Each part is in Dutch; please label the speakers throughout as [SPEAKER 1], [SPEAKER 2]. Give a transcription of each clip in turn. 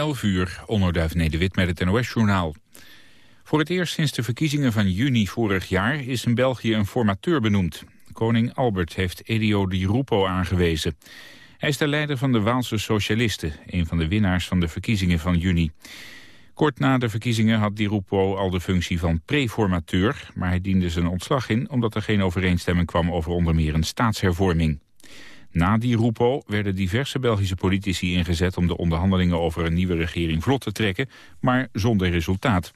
[SPEAKER 1] 11 uur, onderduif Nederwit met het NOS-journaal. Voor het eerst sinds de verkiezingen van juni vorig jaar is in België een formateur benoemd. Koning Albert heeft Elio Di Rupo aangewezen. Hij is de leider van de Waalse Socialisten, een van de winnaars van de verkiezingen van juni. Kort na de verkiezingen had Di Rupo al de functie van preformateur, maar hij diende zijn ontslag in omdat er geen overeenstemming kwam over onder meer een staatshervorming. Na die roepo werden diverse Belgische politici ingezet om de onderhandelingen over een nieuwe regering vlot te trekken, maar zonder resultaat.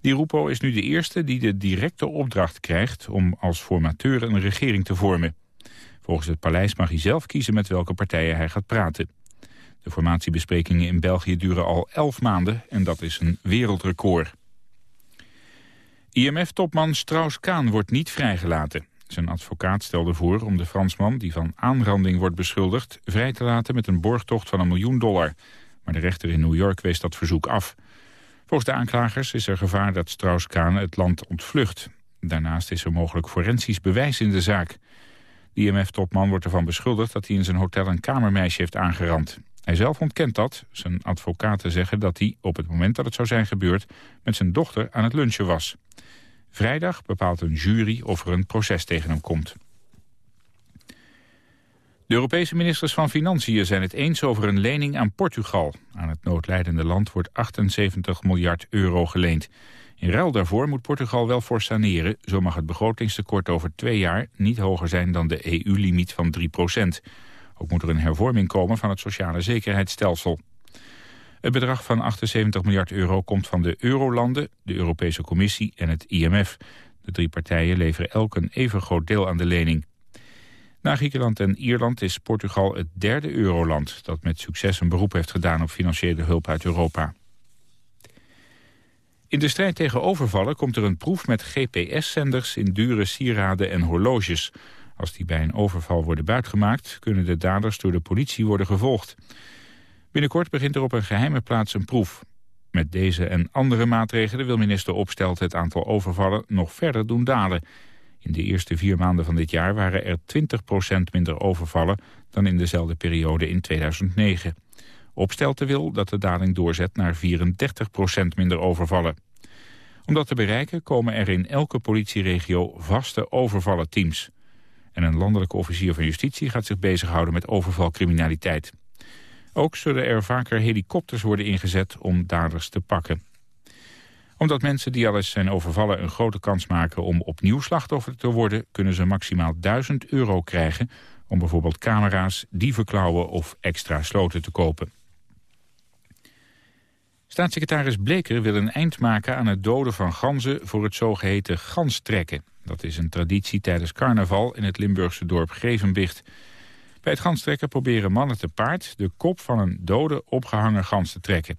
[SPEAKER 1] Die roepo is nu de eerste die de directe opdracht krijgt om als formateur een regering te vormen. Volgens het paleis mag hij zelf kiezen met welke partijen hij gaat praten. De formatiebesprekingen in België duren al elf maanden en dat is een wereldrecord. IMF-topman Strauss-Kaan wordt niet vrijgelaten. Zijn advocaat stelde voor om de Fransman, die van aanranding wordt beschuldigd... vrij te laten met een borgtocht van een miljoen dollar. Maar de rechter in New York wees dat verzoek af. Volgens de aanklagers is er gevaar dat Strauss-Kaan het land ontvlucht. Daarnaast is er mogelijk forensisch bewijs in de zaak. De IMF-topman wordt ervan beschuldigd dat hij in zijn hotel een kamermeisje heeft aangerand. Hij zelf ontkent dat. Zijn advocaten zeggen dat hij, op het moment dat het zou zijn gebeurd... met zijn dochter aan het lunchen was. Vrijdag bepaalt een jury of er een proces tegen hem komt. De Europese ministers van Financiën zijn het eens over een lening aan Portugal. Aan het noodlijdende land wordt 78 miljard euro geleend. In ruil daarvoor moet Portugal wel voor saneren. Zo mag het begrotingstekort over twee jaar niet hoger zijn dan de EU-limiet van 3 procent. Ook moet er een hervorming komen van het sociale zekerheidsstelsel. Het bedrag van 78 miljard euro komt van de Eurolanden, de Europese Commissie en het IMF. De drie partijen leveren elk een even groot deel aan de lening. Na Griekenland en Ierland is Portugal het derde euroland... dat met succes een beroep heeft gedaan op financiële hulp uit Europa. In de strijd tegen overvallen komt er een proef met GPS-zenders... in dure sieraden en horloges. Als die bij een overval worden buitgemaakt... kunnen de daders door de politie worden gevolgd. Binnenkort begint er op een geheime plaats een proef. Met deze en andere maatregelen wil minister Opstelt het aantal overvallen nog verder doen dalen. In de eerste vier maanden van dit jaar waren er 20% minder overvallen dan in dezelfde periode in 2009. Opstelten wil dat de daling doorzet naar 34% minder overvallen. Om dat te bereiken komen er in elke politieregio vaste overvallenteams. En een landelijke officier van justitie gaat zich bezighouden met overvalcriminaliteit. Ook zullen er vaker helikopters worden ingezet om daders te pakken. Omdat mensen die al eens zijn overvallen een grote kans maken om opnieuw slachtoffer te worden... kunnen ze maximaal 1000 euro krijgen om bijvoorbeeld camera's, dievenklauwen of extra sloten te kopen. Staatssecretaris Bleker wil een eind maken aan het doden van ganzen voor het zogeheten ganstrekken. Dat is een traditie tijdens carnaval in het Limburgse dorp Grevenbicht. Bij het ganstrekken proberen mannen te paard de kop van een dode opgehangen gans te trekken.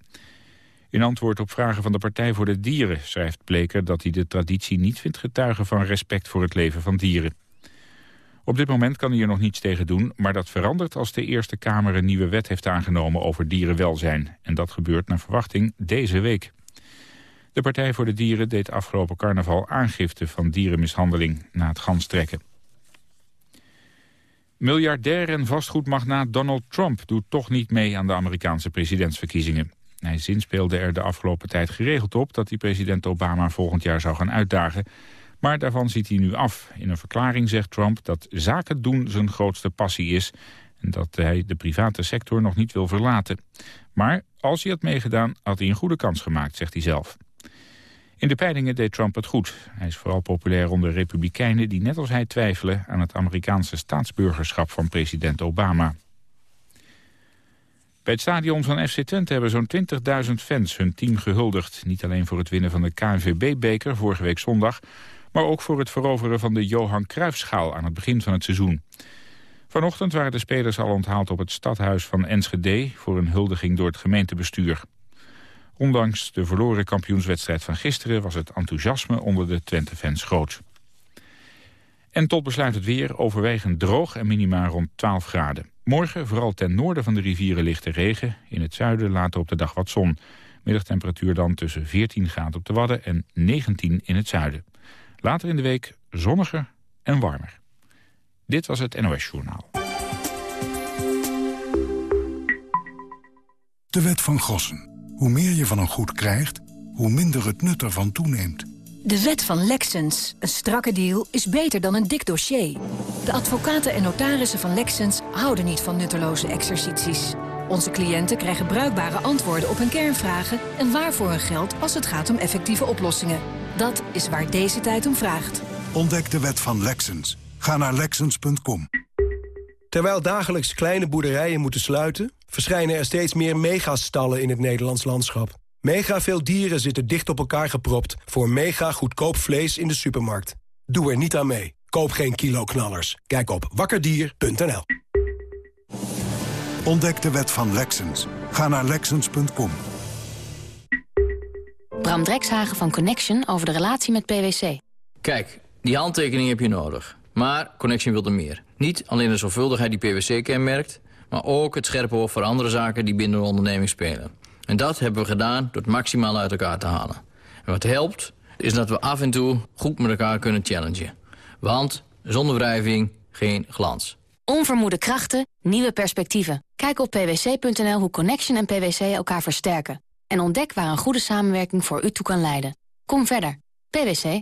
[SPEAKER 1] In antwoord op vragen van de Partij voor de Dieren schrijft Bleker dat hij de traditie niet vindt getuigen van respect voor het leven van dieren. Op dit moment kan hij er nog niets tegen doen, maar dat verandert als de Eerste Kamer een nieuwe wet heeft aangenomen over dierenwelzijn. En dat gebeurt naar verwachting deze week. De Partij voor de Dieren deed afgelopen carnaval aangifte van dierenmishandeling na het ganstrekken. Miljardair en vastgoedmagnaat Donald Trump doet toch niet mee aan de Amerikaanse presidentsverkiezingen. Hij zinspeelde er de afgelopen tijd geregeld op dat hij president Obama volgend jaar zou gaan uitdagen. Maar daarvan ziet hij nu af. In een verklaring zegt Trump dat zaken doen zijn grootste passie is... en dat hij de private sector nog niet wil verlaten. Maar als hij had meegedaan, had hij een goede kans gemaakt, zegt hij zelf. In de peilingen deed Trump het goed. Hij is vooral populair onder republikeinen die net als hij twijfelen... aan het Amerikaanse staatsburgerschap van president Obama. Bij het stadion van FC Twente hebben zo'n 20.000 fans hun team gehuldigd. Niet alleen voor het winnen van de KNVB-beker vorige week zondag... maar ook voor het veroveren van de Johan Cruijffschaal aan het begin van het seizoen. Vanochtend waren de spelers al onthaald op het stadhuis van Enschede... voor een huldiging door het gemeentebestuur. Ondanks de verloren kampioenswedstrijd van gisteren... was het enthousiasme onder de Twente-fans groot. En tot besluit het weer overwegend droog en minimaal rond 12 graden. Morgen vooral ten noorden van de rivieren lichte regen. In het zuiden later op de dag wat zon. Middagtemperatuur dan tussen 14 graden op de Wadden en 19 in het zuiden. Later in de week zonniger en warmer. Dit was het NOS Journaal.
[SPEAKER 2] De wet van Gossen. Hoe meer je van een goed krijgt, hoe minder het nut ervan toeneemt.
[SPEAKER 3] De wet van Lexens. Een strakke deal is beter dan een dik dossier. De advocaten en notarissen van Lexens houden niet van nutteloze exercities. Onze cliënten krijgen bruikbare antwoorden op hun kernvragen... en waarvoor hun geld als het gaat om effectieve oplossingen. Dat is waar deze tijd om vraagt.
[SPEAKER 2] Ontdek de wet van Lexens. Ga naar Lexens.com.
[SPEAKER 4] Terwijl dagelijks kleine boerderijen moeten sluiten... verschijnen er steeds meer megastallen in het Nederlands landschap. Mega veel dieren zitten dicht op elkaar gepropt... voor mega goedkoop vlees in de supermarkt. Doe er niet aan mee. Koop geen kilo-knallers. Kijk op wakkerdier.nl.
[SPEAKER 2] Ontdek de wet van Lexens. Ga naar Lexens.com.
[SPEAKER 5] Bram Drekshagen van Connection over de relatie met PwC.
[SPEAKER 6] Kijk, die handtekening heb je nodig. Maar Connection wil er meer. Niet alleen de zorgvuldigheid die PwC kenmerkt... maar ook het scherpe oog voor andere zaken die binnen de onderneming spelen. En dat hebben we gedaan door het maximaal uit elkaar te halen. En wat helpt, is dat we af en toe goed met elkaar kunnen challengen. Want zonder wrijving geen glans.
[SPEAKER 5] Onvermoede krachten, nieuwe perspectieven. Kijk op pwc.nl hoe Connection en PwC elkaar versterken. En ontdek waar een goede samenwerking voor u toe kan leiden. Kom verder. PwC.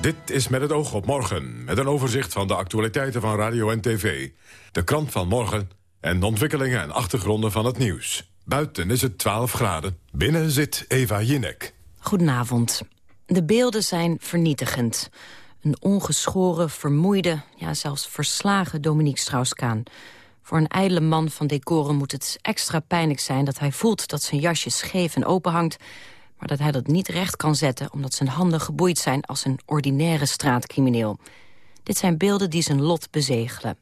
[SPEAKER 7] Dit is met het oog op morgen, met een overzicht van de actualiteiten van radio en tv. De krant van morgen en de ontwikkelingen en achtergronden van het nieuws. Buiten is het 12 graden, binnen zit Eva Jinek.
[SPEAKER 8] Goedenavond. De beelden zijn vernietigend. Een ongeschoren, vermoeide, ja zelfs verslagen Dominique Strauss-Kaan. Voor een ijdele man van decoren moet het extra pijnlijk zijn... dat hij voelt dat zijn jasje scheef en open hangt maar dat hij dat niet recht kan zetten... omdat zijn handen geboeid zijn als een ordinaire straatcrimineel. Dit zijn beelden die zijn lot bezegelen.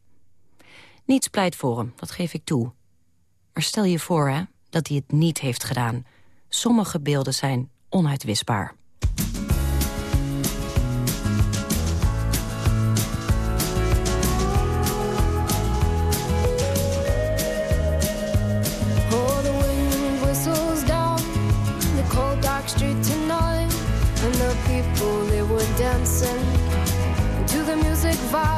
[SPEAKER 8] Niets pleit voor hem, dat geef ik toe. Maar stel je voor hè, dat hij het niet heeft gedaan. Sommige beelden zijn onuitwisbaar.
[SPEAKER 9] The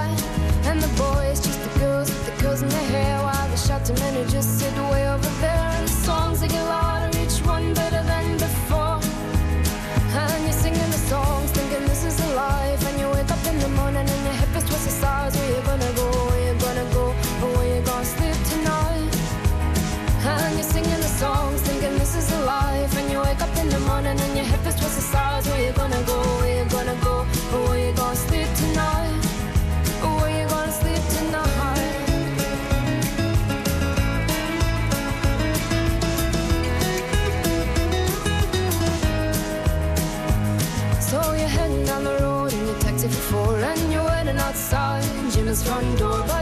[SPEAKER 9] von Dubai.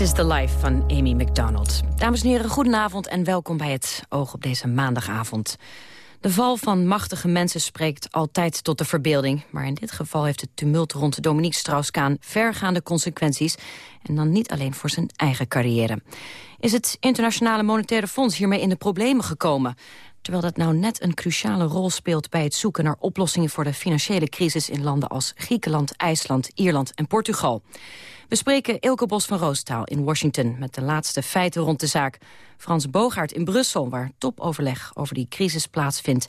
[SPEAKER 9] Is the Life
[SPEAKER 8] van Amy McDonald. Dames en heren, goedenavond en welkom bij het Oog op deze maandagavond. De val van machtige mensen spreekt altijd tot de verbeelding... maar in dit geval heeft het tumult rond Dominique Strauss-Kaan... vergaande consequenties en dan niet alleen voor zijn eigen carrière. Is het Internationale Monetaire Fonds hiermee in de problemen gekomen... terwijl dat nou net een cruciale rol speelt... bij het zoeken naar oplossingen voor de financiële crisis... in landen als Griekenland, IJsland, Ierland en Portugal... We spreken Ilke Bos van Roostaal in Washington... met de laatste feiten rond de zaak. Frans Bogaert in Brussel, waar topoverleg over die crisis plaatsvindt.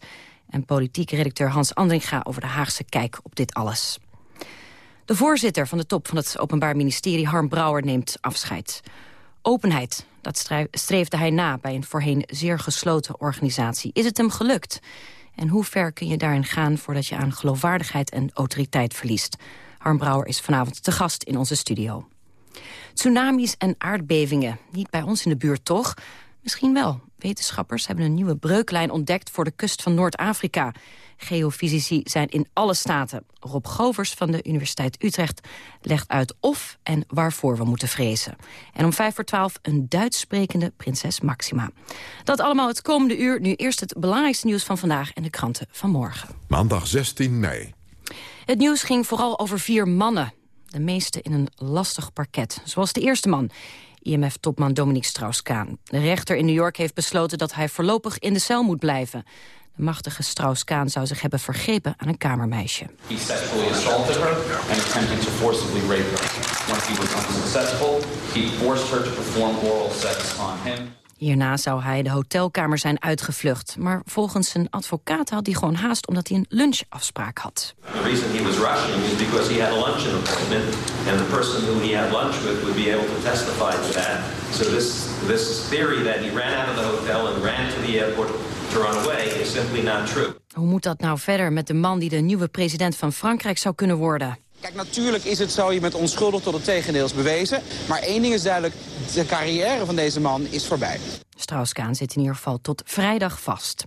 [SPEAKER 8] En politiek redacteur Hans Andringa over de Haagse kijk op dit alles. De voorzitter van de top van het Openbaar Ministerie, Harm Brouwer, neemt afscheid. Openheid, dat streefde hij na bij een voorheen zeer gesloten organisatie. Is het hem gelukt? En hoe ver kun je daarin gaan voordat je aan geloofwaardigheid en autoriteit verliest? Harm Brouwer is vanavond te gast in onze studio. Tsunamis en aardbevingen. Niet bij ons in de buurt, toch? Misschien wel. Wetenschappers hebben een nieuwe breuklijn ontdekt... voor de kust van Noord-Afrika. Geofysici zijn in alle staten. Rob Govers van de Universiteit Utrecht legt uit of en waarvoor we moeten vrezen. En om vijf voor twaalf een Duits sprekende prinses Maxima. Dat allemaal het komende uur. Nu eerst het belangrijkste nieuws van vandaag en de kranten van morgen.
[SPEAKER 7] Maandag 16 mei.
[SPEAKER 8] Het nieuws ging vooral over vier mannen. De meeste in een lastig parket, zoals de eerste man. IMF-topman Dominique Strauss-Kaan. De rechter in New York heeft besloten dat hij voorlopig in de cel moet blijven. De machtige Strauss-Kaan zou zich hebben vergrepen aan een kamermeisje.
[SPEAKER 10] He sexually assaulted her and attempted to forcibly rape her. Once he was unsuccessful, he forced her to perform oral sex on him.
[SPEAKER 8] Hierna zou hij de hotelkamer zijn uitgevlucht. Maar volgens zijn advocaat had hij gewoon haast omdat hij een lunchafspraak had.
[SPEAKER 11] The reason he was rushing is because he had a luncheon appointment, and the person who he had lunch with would be able to testify to that. So this this theory that he ran out of the hotel and ran to the airport to run away is simply not true.
[SPEAKER 8] Hoe moet dat nou verder met de man die de nieuwe president van Frankrijk zou kunnen worden?
[SPEAKER 12] Kijk, natuurlijk is het zo, je bent onschuldig tot het tegendeel is bewezen. Maar één ding is duidelijk, de carrière van deze man is voorbij.
[SPEAKER 8] Strauss-Kaan zit in ieder geval tot vrijdag vast.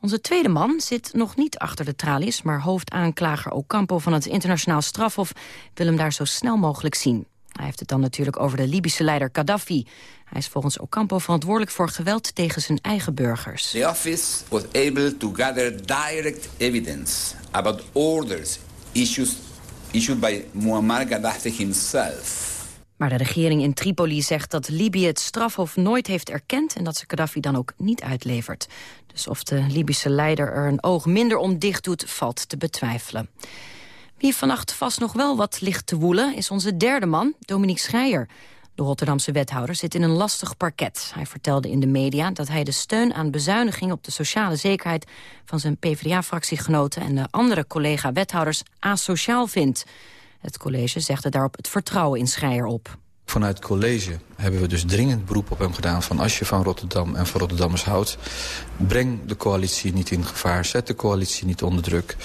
[SPEAKER 8] Onze tweede man zit nog niet achter de tralies... maar hoofdaanklager Ocampo van het internationaal strafhof... wil hem daar zo snel mogelijk zien. Hij heeft het dan natuurlijk over de Libische leider Gaddafi. Hij is volgens Ocampo verantwoordelijk voor geweld tegen zijn eigen burgers.
[SPEAKER 13] The office was able to gather direct evidence about orders issued, issued by Muammar Gaddafi himself.
[SPEAKER 8] Maar de regering in Tripoli zegt dat Libië het strafhof nooit heeft erkend... en dat ze Gaddafi dan ook niet uitlevert. Dus of de Libische leider er een oog minder om dicht doet, valt te betwijfelen. Wie vannacht vast nog wel wat ligt te woelen... is onze derde man, Dominique Schreier. De Rotterdamse wethouder zit in een lastig parket. Hij vertelde in de media dat hij de steun aan bezuiniging... op de sociale zekerheid van zijn PvdA-fractiegenoten... en de andere collega-wethouders asociaal vindt. Het college zegde daarop het vertrouwen in Schreier op.
[SPEAKER 14] Vanuit het college hebben we dus dringend beroep op hem gedaan... van als je van Rotterdam en van Rotterdammers houdt... breng de coalitie niet in gevaar, zet de coalitie niet onder druk...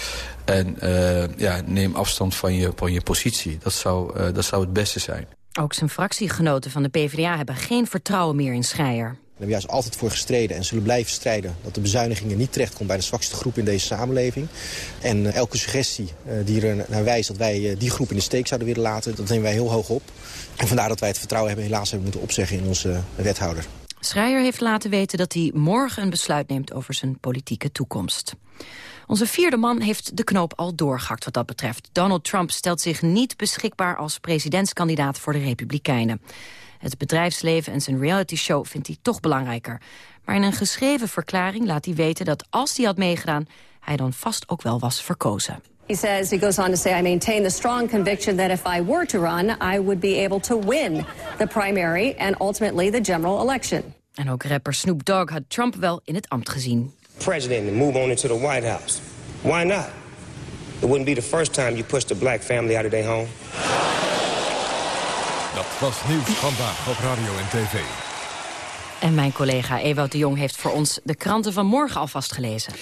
[SPEAKER 14] en uh, ja, neem afstand van je, van je positie. Dat zou, uh, dat zou het beste zijn.
[SPEAKER 8] Ook zijn fractiegenoten van de PvdA hebben geen vertrouwen meer in Schreier.
[SPEAKER 15] We hebben juist altijd voor gestreden en zullen blijven strijden... dat de bezuinigingen niet terechtkomt bij de zwakste groep in deze samenleving. En uh, elke suggestie uh, die er naar wijst dat wij uh, die groep in de steek zouden willen laten... dat nemen wij heel hoog op. En vandaar dat wij het vertrouwen hebben helaas hebben moeten opzeggen in onze wethouder.
[SPEAKER 8] Schreier heeft laten weten dat hij morgen een besluit neemt over zijn politieke toekomst. Onze vierde man heeft de knoop al doorgehakt wat dat betreft. Donald Trump stelt zich niet beschikbaar als presidentskandidaat voor de Republikeinen. Het bedrijfsleven en zijn realityshow vindt hij toch belangrijker. Maar in een geschreven verklaring laat hij weten dat als hij had meegedaan... hij dan vast ook wel was verkozen.
[SPEAKER 16] He says, he goes on to say, I maintain the strong conviction that if I were to run, I would be able to win the primary and ultimately the general election.
[SPEAKER 8] En ook rapper Snoop Dogg had Trump wel in het ambt gezien.
[SPEAKER 17] President and move on into the White House. Why not? It wouldn't be the first time you pushed a black family out of their home.
[SPEAKER 7] Dat was nieuws vandaag op radio en tv.
[SPEAKER 8] En mijn collega Ewout de Jong heeft voor ons de kranten van morgen alvast gelezen.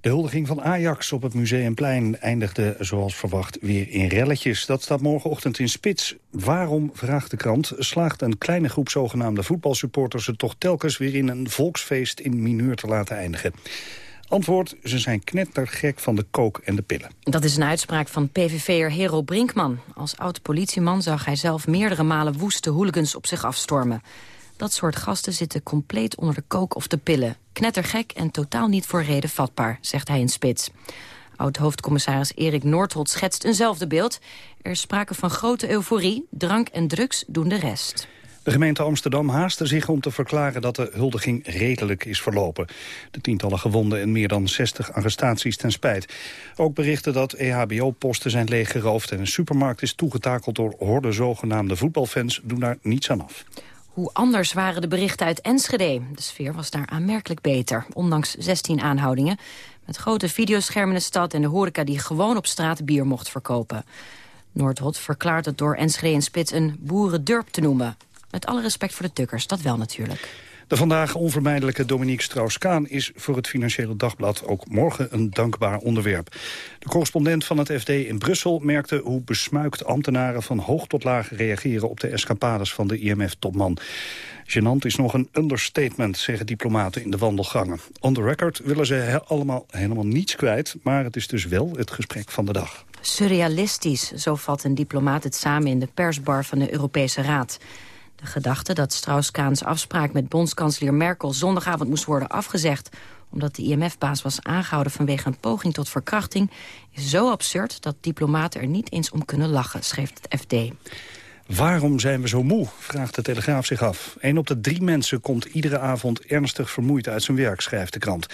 [SPEAKER 18] De huldiging van Ajax op het Museumplein eindigde zoals verwacht weer in relletjes. Dat staat morgenochtend in spits. Waarom, vraagt de krant, slaagt een kleine groep zogenaamde voetbalsupporters... het toch telkens weer in een volksfeest in mineur te laten eindigen? Antwoord, ze zijn knettergek van de kook en de pillen.
[SPEAKER 8] Dat is een uitspraak van PVV'er Hero Brinkman. Als oud-politieman zag hij zelf meerdere malen woeste hooligans op zich afstormen. Dat soort gasten zitten compleet onder de kook of de pillen. Knettergek en totaal niet voor reden vatbaar, zegt hij in spits. Oud-hoofdcommissaris Erik Noordholt schetst eenzelfde beeld. Er is sprake van grote euforie, drank en drugs doen de rest.
[SPEAKER 18] De gemeente Amsterdam haastte zich om te verklaren dat de huldiging redelijk is verlopen. De tientallen gewonden en meer dan 60 arrestaties ten spijt. Ook berichten dat EHBO-posten zijn leeggeroofd en een supermarkt is toegetakeld door horde zogenaamde voetbalfans doen daar niets aan af.
[SPEAKER 8] Hoe anders waren de berichten uit Enschede. De sfeer was daar aanmerkelijk beter, ondanks 16 aanhoudingen. Met grote videoschermen in de stad en de horeca die gewoon op straat bier mocht verkopen. Noordhot verklaart het door Enschede en Spits een boerendurp te noemen. Met alle respect voor de tukkers, dat wel natuurlijk.
[SPEAKER 18] De vandaag onvermijdelijke Dominique Strauss-Kaan is voor het Financiële Dagblad ook morgen een dankbaar onderwerp. De correspondent van het FD in Brussel merkte hoe besmuikt ambtenaren van hoog tot laag reageren op de escapades van de IMF-topman. Genant is nog een understatement, zeggen diplomaten in de wandelgangen. On the record willen ze allemaal helemaal niets kwijt, maar het is dus wel het gesprek van de dag.
[SPEAKER 8] Surrealistisch, zo vat een diplomaat het samen in de persbar van de Europese Raad. De gedachte dat Strauss-Kaans afspraak met bondskanselier Merkel zondagavond moest worden afgezegd omdat de IMF-baas was aangehouden vanwege een poging tot verkrachting... is zo absurd dat diplomaten er niet eens om kunnen lachen, schreef het FD.
[SPEAKER 18] Waarom zijn we zo moe, vraagt de Telegraaf zich af. Een op de drie mensen komt iedere avond ernstig vermoeid uit zijn werk, schrijft de krant.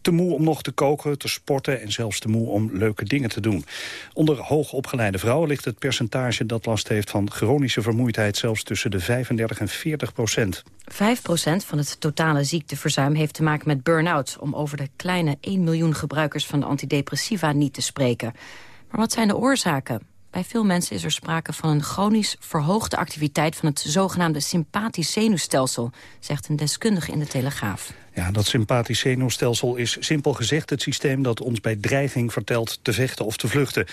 [SPEAKER 18] Te moe om nog te koken, te sporten en zelfs te moe om leuke dingen te doen. Onder hoogopgeleide vrouwen ligt het percentage dat last heeft van chronische vermoeidheid zelfs tussen de 35 en 40 procent.
[SPEAKER 8] 5 procent van het totale ziekteverzuim heeft te maken met burn-out... om over de kleine 1 miljoen gebruikers van de antidepressiva niet te spreken. Maar wat zijn de oorzaken? Bij veel mensen is er sprake van een chronisch verhoogde activiteit... van het zogenaamde sympathisch zenuwstelsel, zegt een deskundige in de Telegraaf.
[SPEAKER 18] Ja, dat sympathisch zenuwstelsel is simpel gezegd het systeem dat ons bij dreiging vertelt te vechten of te vluchten.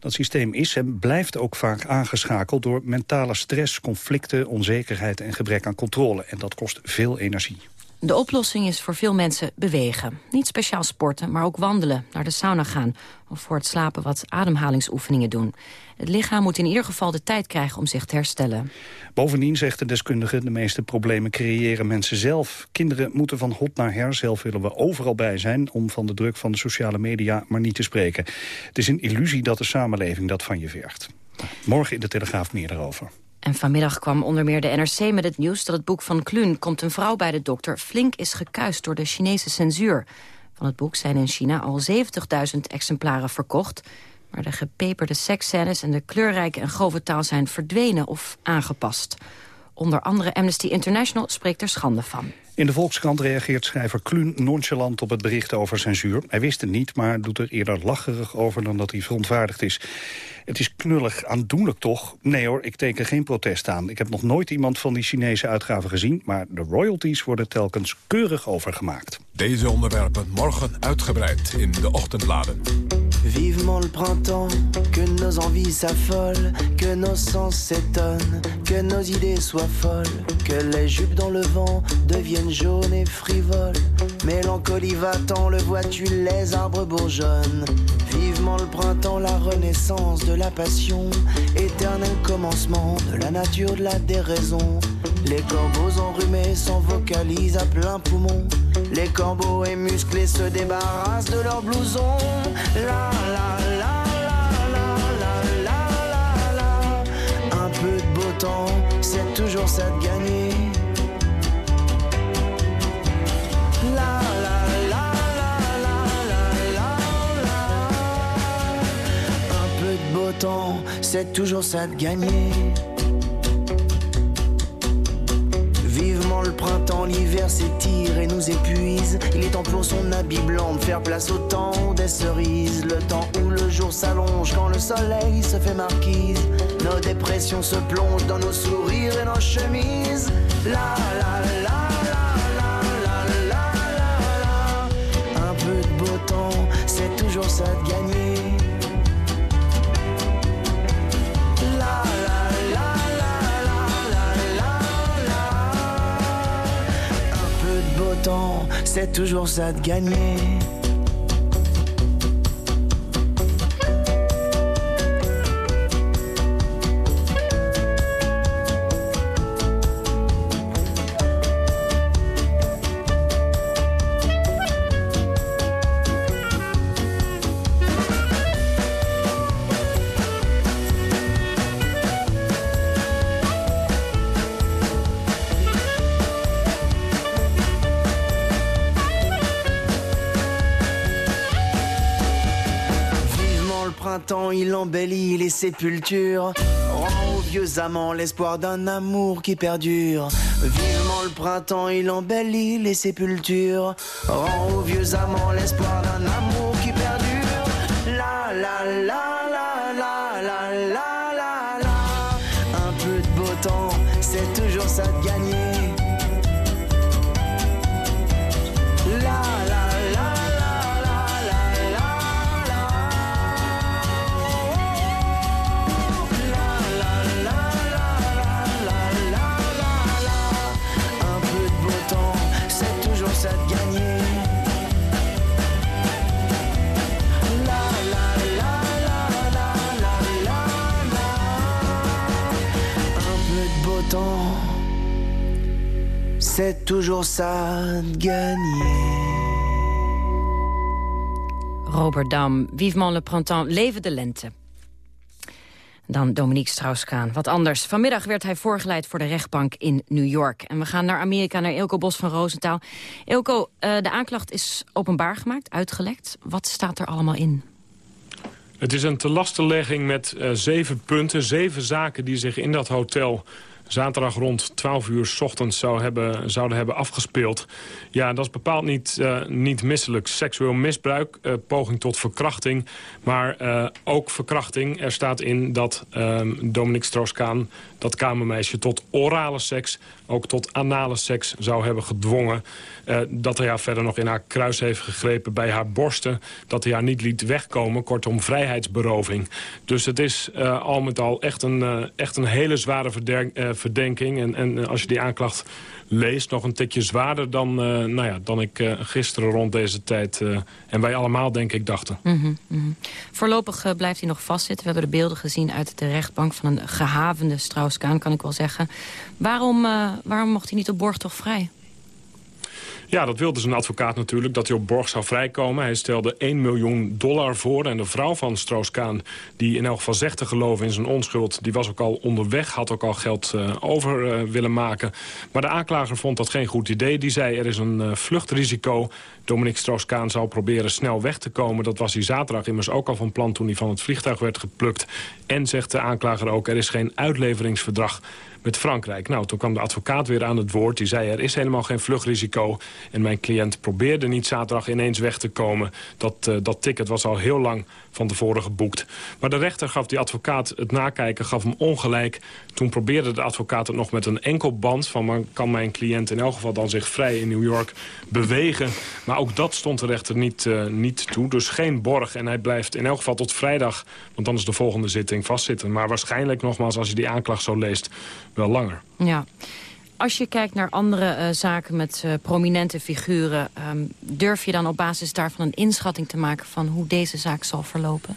[SPEAKER 18] Dat systeem is en blijft ook vaak aangeschakeld door mentale stress, conflicten, onzekerheid en gebrek aan controle. En dat kost veel energie.
[SPEAKER 8] De oplossing is voor veel mensen bewegen. Niet speciaal sporten, maar ook wandelen, naar de sauna gaan... of voor het slapen wat ademhalingsoefeningen doen. Het lichaam moet in ieder geval de tijd krijgen om zich te herstellen.
[SPEAKER 18] Bovendien, zegt de deskundige, de meeste problemen creëren mensen zelf. Kinderen moeten van hot naar her, zelf willen we overal bij zijn... om van de druk van de sociale media maar niet te spreken. Het is een illusie dat de samenleving dat van je vergt. Morgen in de Telegraaf meer daarover.
[SPEAKER 8] En vanmiddag kwam onder meer de NRC met het nieuws dat het boek van Kluun... komt een vrouw bij de dokter flink is gekuist door de Chinese censuur. Van het boek zijn in China al 70.000 exemplaren verkocht... maar de gepeperde seksscènes en de kleurrijke en grove taal zijn verdwenen of aangepast. Onder andere Amnesty International spreekt er schande van.
[SPEAKER 18] In de Volkskrant reageert schrijver Kluun nonchalant op het bericht over censuur. Hij wist het niet, maar doet er eerder lacherig over dan dat hij verontwaardigd is. Het is knullig, aandoenlijk toch? Nee hoor, ik teken geen protest aan. Ik heb nog nooit iemand van die Chinese uitgaven gezien... maar de royalties worden telkens keurig overgemaakt.
[SPEAKER 7] Deze onderwerpen morgen uitgebreid in de ochtendbladen.
[SPEAKER 19] Vivement le printemps, que nos envies s'affolent, que nos sens s'étonnent, que nos idées soient folles, que les jupes dans le vent deviennent jaunes et frivoles. Mélancolie va-t'en, le vois-tu, les arbres bourgeonnent. Vivement le printemps, la renaissance de la passion, éternel commencement de la nature de la déraison. Les corbeaux enrhumés s'en vocalisent à plein poumon. Les corbeaux et musclés se débarrassent de leurs blousons c'est toujours ça de gagner. La la la la la la la la. Un peu de beau temps, c'est toujours ça de gagner. le printemps, l'hiver s'étire et nous épuise. Il est temps pour son habit blanc de faire place au temps des cerises. Le temps où le jour s'allonge quand le soleil se fait marquise. Nos dépressions se plongent dans nos sourires et nos chemises. La la la. la la la la Un peu de beau temps, c'est toujours ça de gagner. C'est toujours ça de gagner. Sépultures. Rend aux vieux amants l'espoir d'un amour qui perdure. Vivement le printemps, il embellit les sépultures. Rend aux vieux amants l'espoir d'un amour c'est toujours ça de gagner.
[SPEAKER 8] Robert Dam, Vivement le Printemps, Leven de Lente. Dan Dominique Strauss-Kaan. Wat anders. Vanmiddag werd hij voorgeleid voor de rechtbank in New York. En we gaan naar Amerika, naar Ilko Bos van Roosentaal. Ilko, eh, de aanklacht is openbaar gemaakt, uitgelekt. Wat staat er allemaal in?
[SPEAKER 20] Het is een telastenlegging met eh, zeven punten, zeven zaken die zich in dat hotel zaterdag rond 12 uur s ochtends zou hebben, zouden hebben afgespeeld. Ja, dat is bepaald niet, eh, niet misselijk. Seksueel misbruik, eh, poging tot verkrachting, maar eh, ook verkrachting. Er staat in dat ehm Dominique Strauss-Kaan dat kamermeisje tot orale seks, ook tot anale seks zou hebben gedwongen. Eh, dat hij haar verder nog in haar kruis heeft gegrepen bij haar borsten. Dat hij haar niet liet wegkomen, kortom vrijheidsberoving. Dus het is eh, al met al echt een, eh, echt een hele zware verdenk- verdenking. En, en als je die aanklacht leest, nog een tikje zwaarder dan, eh, nou ja, dan ik eh, gisteren rond deze tijd... eh, en wij allemaal denk ik dachten.
[SPEAKER 8] Mhm, mhm. Voorlopig blijft hij nog vastzitten. We hebben de beelden gezien uit de rechtbank van een gehavende Strauss-Kaan, kan ik wel zeggen. Waarom, waarom mocht hij niet op borgtocht vrij?
[SPEAKER 20] Ja, dat wilde zijn advocaat natuurlijk, dat hij op borg zou vrijkomen. Hij stelde 1 miljoen dollar voor. En de vrouw van Stroos-Kaan, die in elk geval zegt te geloven in zijn onschuld... die was ook al onderweg, had ook al geld eh, over eh, willen maken. Maar de aanklager vond dat geen goed idee. Die zei, er is een eh, vluchtrisico. Dominique Stroos-Kaan zou proberen snel weg te komen. Dat was hij zaterdag immers ook al van plan toen hij van het vliegtuig werd geplukt. En zegt de aanklager ook, er is geen uitleveringsverdrag met Frankrijk. Nou, toen kwam de advocaat weer aan het woord. Die zei, er is helemaal geen vluchtrisico. En mijn cliënt probeerde niet zaterdag ineens weg te komen. Dat, eh, dat ticket was al heel lang van tevoren geboekt. Maar de rechter gaf die advocaat het nakijken, gaf hem ongelijk. Toen probeerde de advocaat het nog met een enkel band... van kan mijn cliënt in elk geval dan zich vrij in New York bewegen. Maar ook dat stond de rechter niet, eh, niet toe. Dus geen borg. En hij blijft in elk geval tot vrijdag... want dan is de volgende zitting vastzitten. Maar waarschijnlijk, nogmaals, als je die aanklacht zo leest... wel langer.
[SPEAKER 8] Ja. Als je kijkt naar andere eh, zaken met eh, prominente figuren... ehm, durf je dan op basis daarvan een inschatting te maken... van hoe deze zaak zal verlopen?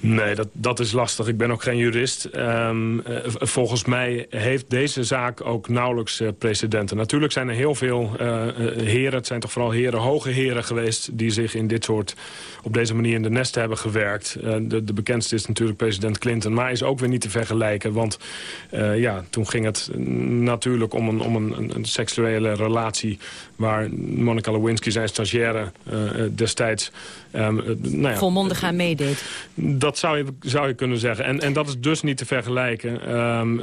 [SPEAKER 20] Nee, dat, dat is lastig. Ik ben ook geen jurist. Ehm, eh, volgens mij heeft deze zaak ook nauwelijks eh, precedenten. Natuurlijk zijn er heel veel eh, heren, het zijn toch vooral heren, hoge heren geweest... die zich in dit soort, op deze manier in de nest hebben gewerkt. De, de bekendste is natuurlijk president Clinton, maar is ook weer niet te vergelijken. Want ja, toen ging het natuurlijk om een, om een, een, seksuele relatie... waar Monica Lewinsky, zijn stagiaire, destijds Um, nou ja,
[SPEAKER 8] Volmondig aan meedeed.
[SPEAKER 20] Dat zou je, zou je kunnen zeggen. En, en dat is dus niet te vergelijken. Um,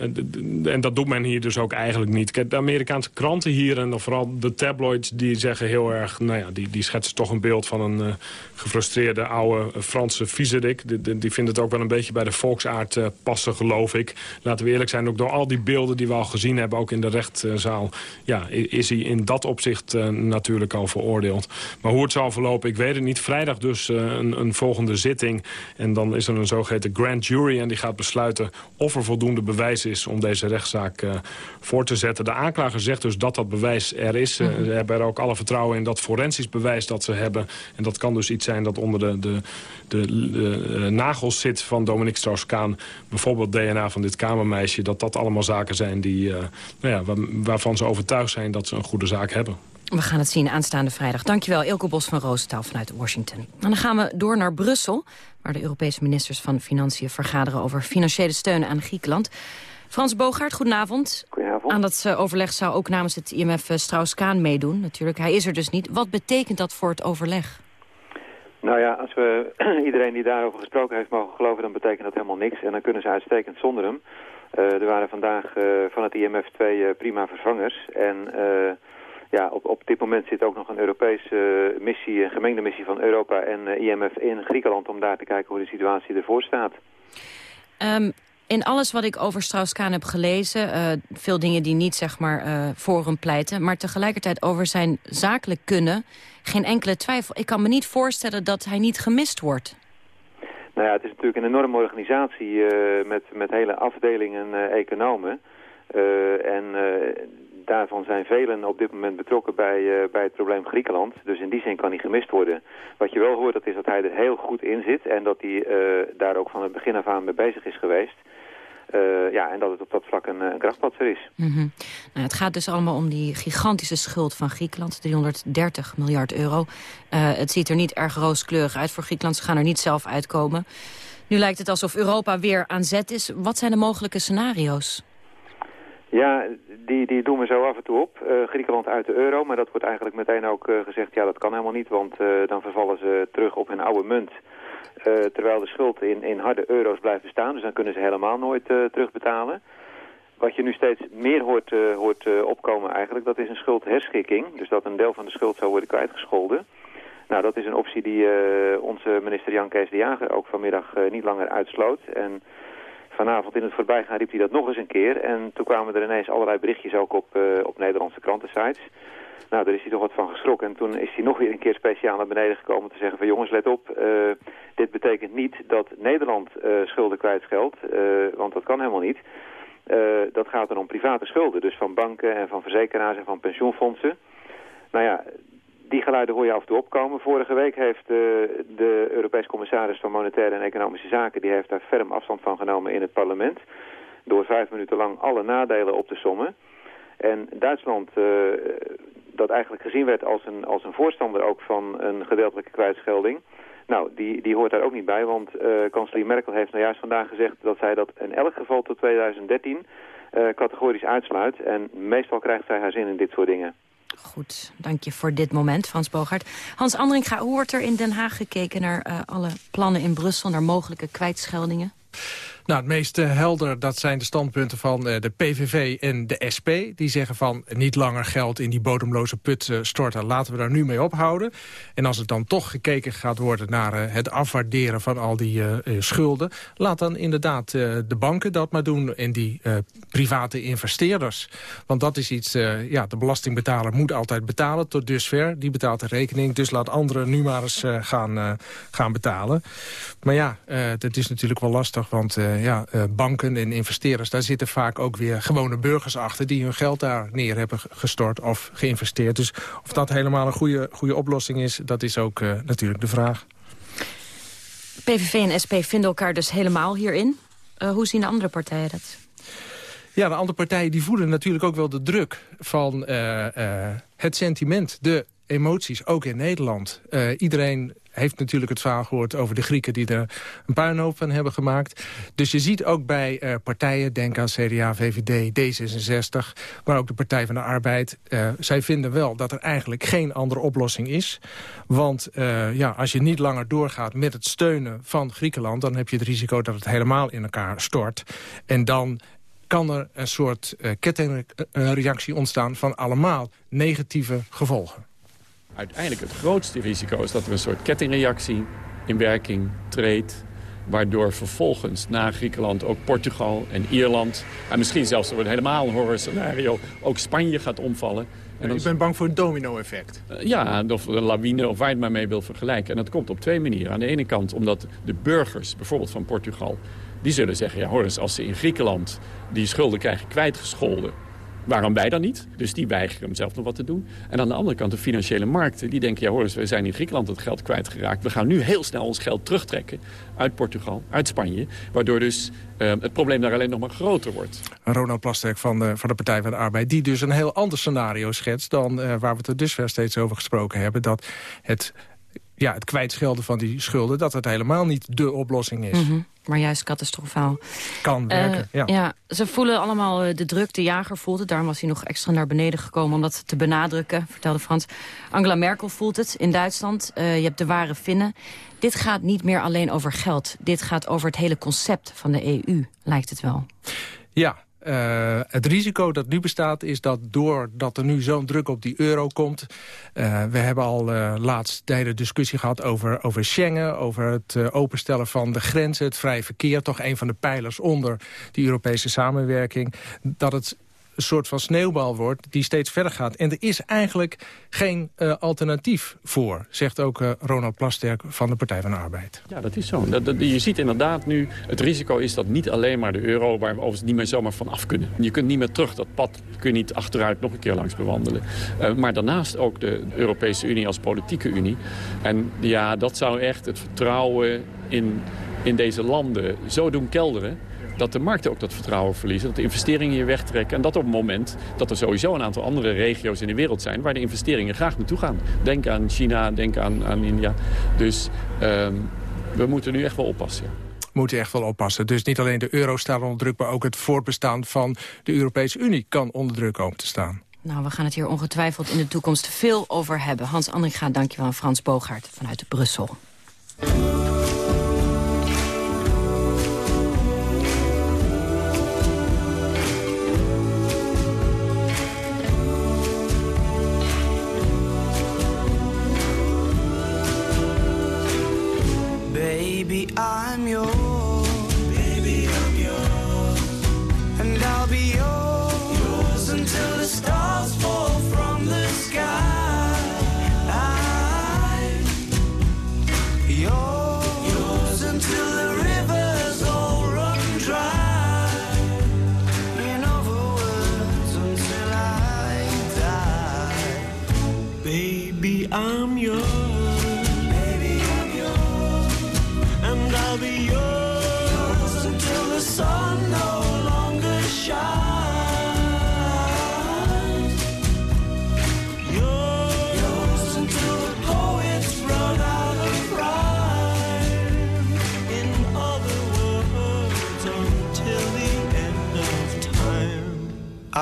[SPEAKER 20] en dat doet men hier dus ook eigenlijk niet. De Amerikaanse kranten hier en vooral de tabloids... die zeggen heel erg, nou ja, die, die schetsen toch een beeld van een uh, gefrustreerde oude Franse viezerik. Die, die, die vindt het ook wel een beetje bij de volksaard uh, passen, geloof ik. Laten we eerlijk zijn, ook door al die beelden die we al gezien hebben... ook in de rechtszaal, ja, is hij in dat opzicht uh, natuurlijk al veroordeeld. Maar hoe het zal verlopen, ik weet het niet. Vrijdag dus een, een volgende zitting. En dan is er een zogeheten grand jury en die gaat besluiten... of er voldoende bewijs is om deze rechtszaak voor te zetten. De aanklager zegt dus dat dat bewijs er is. Mm -hmm. Ze hebben er ook alle vertrouwen in dat forensisch bewijs dat ze hebben. En dat kan dus iets zijn dat onder de, de, de, de nagels zit van Dominique Strauss-Kaan. Bijvoorbeeld DNA van dit kamermeisje. Dat dat allemaal zaken zijn die, nou ja, waar, waarvan ze overtuigd zijn dat ze een goede zaak hebben.
[SPEAKER 8] We gaan het zien aanstaande vrijdag. Dankjewel, Ilko Bos van Roosentaal vanuit Washington. En dan gaan we door naar Brussel, waar de Europese ministers van Financiën vergaderen over financiële steun aan Griekenland. Frans Bogaert, goedenavond.
[SPEAKER 21] Goedenavond.
[SPEAKER 8] Aan dat uh, overleg zou ook namens het IMF uh, Strauss-Kaan meedoen, natuurlijk. Hij is er dus niet. Wat betekent dat voor het overleg?
[SPEAKER 21] Nou ja, als we iedereen die daarover gesproken heeft mogen geloven... dan betekent dat helemaal niks. En dan kunnen ze uitstekend zonder hem. Uh, er waren vandaag van het IMF twee prima vervangers. En ja, op, op dit moment zit ook nog een Europese missie, een gemengde missie van Europa en IMF in Griekenland... om daar te kijken hoe de situatie ervoor staat.
[SPEAKER 8] Um, in alles wat ik over Strauss-Kaan heb gelezen... Uh, veel dingen die niet zeg maar, uh, voor hem pleiten... maar tegelijkertijd over zijn zakelijk kunnen... geen enkele twijfel. Ik kan me niet voorstellen dat hij niet gemist wordt.
[SPEAKER 21] Nou ja, het is natuurlijk een enorme organisatie... Uh, met, met hele afdelingen economen. en daarvan zijn velen op dit moment betrokken bij, bij het probleem Griekenland. Dus in die zin kan hij gemist worden. Wat je wel hoort, dat is dat hij er heel goed in zit... en dat hij daar ook van het begin af aan mee bezig is geweest... Uh, ja, en dat het op dat vlak een, een krachtpatser is.
[SPEAKER 8] -hmm. nou, het gaat dus allemaal om die gigantische schuld van Griekenland. 330 miljard euro. Het ziet er niet erg rooskleurig uit voor Griekenland. Ze gaan er niet zelf uitkomen. Nu lijkt het alsof Europa weer aan zet is. Wat zijn de mogelijke scenario's?
[SPEAKER 21] Ja, die, die doen we zo af en toe op. Uh, Griekenland uit de euro, maar dat wordt eigenlijk meteen ook gezegd... ja, dat kan helemaal niet, want dan vervallen ze terug op hun oude munt... Terwijl de schuld in, in harde euro's blijft bestaan. Dus dan kunnen ze helemaal nooit terugbetalen. Wat je nu steeds meer hoort, hoort opkomen eigenlijk, dat is een schuldherschikking. Dus dat een deel van de schuld zou worden kwijtgescholden. Nou, dat is een optie die onze minister Jan Kees de Jager ook vanmiddag niet langer uitsloot. En vanavond in het voorbijgaan riep hij dat nog eens een keer. En toen kwamen er ineens allerlei berichtjes ook op, op Nederlandse krantensites... Nou, daar is hij toch wat van geschrokken. En toen is hij nog weer een keer speciaal naar beneden gekomen te zeggen van jongens, let op. Uh, dit betekent niet dat Nederland uh, schulden kwijtscheldt, uh, want dat kan helemaal niet. dat gaat dan om private schulden, dus van banken en van verzekeraars en van pensioenfondsen. Nou ja, die geluiden hoor je af en toe opkomen. Vorige week heeft de Europees commissaris van Monetaire en Economische Zaken... die heeft daar ferm afstand van genomen in het parlement. Door vijf minuten lang alle nadelen op te sommen. En Duitsland dat eigenlijk gezien werd als een, als een voorstander ook van een gedeeltelijke kwijtschelding. Nou, die, die hoort daar ook niet bij, want uh, kanselier Merkel heeft nou juist vandaag gezegd dat zij dat in elk geval tot 2013 uh, categorisch uitsluit. En meestal krijgt zij haar zin in dit soort dingen.
[SPEAKER 8] Goed, dank je voor dit moment, Frans Bogaert. Hans Andringa, hoe wordt er in Den Haag gekeken naar uh, alle plannen in Brussel, naar mogelijke kwijtscheldingen?
[SPEAKER 22] Nou, het meest uh, helder, dat zijn de standpunten van uh, de PVV en de SP. Die zeggen van niet langer geld in die bodemloze put uh, storten. Laten we daar nu mee ophouden. En als het dan toch gekeken gaat worden naar het afwaarderen van al die schulden... laat dan inderdaad de banken dat maar doen en die private investeerders. Want dat is iets, ja, de belastingbetaler moet altijd betalen tot dusver. Die betaalt de rekening, dus laat anderen nu maar eens gaan, gaan betalen. Maar ja, dat is natuurlijk wel lastig, want ja, uh, banken en investeerders... daar zitten vaak ook weer gewone burgers achter... die hun geld daar neer hebben gestort of geïnvesteerd. Dus of dat helemaal een goede, goede oplossing is, dat is ook uh, natuurlijk de vraag.
[SPEAKER 8] PVV en SP vinden elkaar dus helemaal hierin. hoe zien de andere partijen dat?
[SPEAKER 22] Ja, de andere partijen die voelen natuurlijk ook wel de druk van het sentiment, de emoties, ook in Nederland. Iedereen heeft natuurlijk het verhaal gehoord over de Grieken... die er een puinhoop van hebben gemaakt. Dus je ziet ook bij uh, partijen, denk aan CDA, VVD, D66... maar ook de Partij van de Arbeid... Uh, zij vinden wel dat er eigenlijk geen andere oplossing is. Want uh, ja, als je niet langer doorgaat met het steunen van Griekenland... dan heb je het risico dat het helemaal in elkaar stort. En dan kan er een soort kettingreactie ontstaan van allemaal negatieve gevolgen.
[SPEAKER 23] Uiteindelijk het grootste risico is dat er een soort kettingreactie in werking treedt waardoor vervolgens na Griekenland ook Portugal en Ierland... en misschien zelfs door een helemaal horror scenario ook Spanje gaat omvallen.
[SPEAKER 22] En. Ik ben bang voor een domino-effect.
[SPEAKER 23] Uh, ja, of een lawine, of waar je het maar mee wil vergelijken. En dat komt op twee manieren. Aan de ene kant omdat de burgers, bijvoorbeeld van Portugal... die zullen zeggen, ja hoor eens, als ze in Griekenland die schulden krijgen kwijtgescholden... Waarom wij dan niet? Dus die weigeren hem zelf nog wat te doen. En aan de andere kant de financiële markten. Die denken, ja hoor eens, we zijn in Griekenland het geld kwijtgeraakt. We gaan nu heel snel ons geld terugtrekken uit Portugal, uit Spanje. Waardoor dus uh, het probleem daar alleen nog maar groter wordt.
[SPEAKER 22] Ronald Plasterk van de, van de Partij van de Arbeid. Die dus een heel ander scenario schetst dan uh, waar we het er dusver steeds over gesproken hebben. Dat het ja, het kwijtschelden van die schulden... dat het helemaal niet de oplossing is.
[SPEAKER 8] Mm -hmm. Maar juist catastrofaal.
[SPEAKER 22] Kan werken, uh, ja.
[SPEAKER 8] ja. Ze voelen allemaal de druk, de jager voelt het. Daarom was hij nog extra naar beneden gekomen om dat te benadrukken, vertelde Frans. Angela Merkel voelt het in Duitsland. Uh, je hebt de ware Finnen. Dit gaat niet meer alleen over geld. Dit gaat over het hele concept van de EU, lijkt het wel.
[SPEAKER 22] Ja, uh, het risico dat nu bestaat is dat doordat er nu zo'n druk op die euro komt... Uh, we hebben al uh, laatst tijden discussie gehad over, over Schengen... over het openstellen van de grenzen, het vrije verkeer... toch een van de pijlers onder die Europese samenwerking... dat het een soort van sneeuwbal wordt die steeds verder gaat. En er is eigenlijk geen uh, alternatief voor, zegt ook uh, Ronald Plasterk van de Partij van de Arbeid.
[SPEAKER 23] Ja, dat is zo. Dat, je ziet inderdaad nu, het risico is dat niet alleen maar de euro... waar we overigens niet meer zomaar van af kunnen. Je kunt niet meer terug, dat pad kun je niet achteruit nog een keer langs bewandelen. Uh, maar daarnaast ook de Europese Unie als politieke unie. En ja, dat zou echt het vertrouwen in, in deze landen zo doen kelderen dat de markten ook dat vertrouwen verliezen. Dat de investeringen hier wegtrekken. En dat op het moment dat er sowieso een aantal andere regio's in de wereld zijn... waar de investeringen graag naartoe gaan. Denk aan China, denk aan, aan India. Dus um, we moeten nu echt wel oppassen. Ja
[SPEAKER 22] moeten echt wel oppassen. Dus niet alleen de euro staat onder druk... maar ook het voortbestaan van de Europese Unie kan onder druk komen te staan.
[SPEAKER 8] Nou, we gaan het hier ongetwijfeld in de toekomst veel over hebben. Hans Andringa, dankjewel aan Frans Bogaert vanuit Brussel.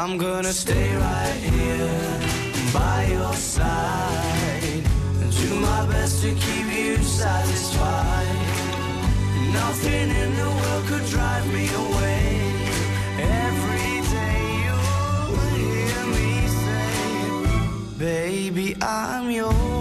[SPEAKER 19] I'm gonna stay right here by your side and do my best to keep you satisfied. Nothing in the world could drive me away. Every day you'll hear me say, Baby, I'm yours.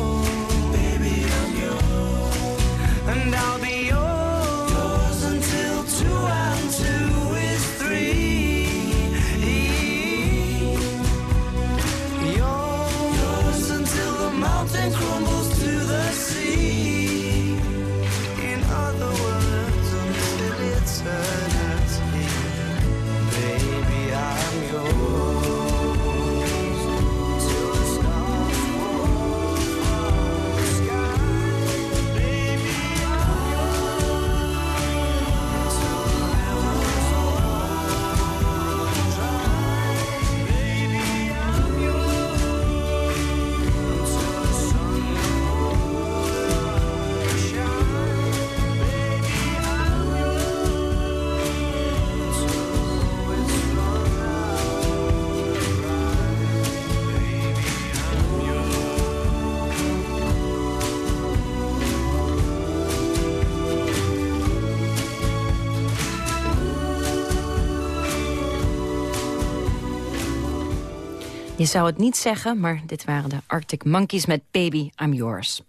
[SPEAKER 8] Zou het niet zeggen, maar dit waren de Arctic Monkeys met Baby, I'm Yours.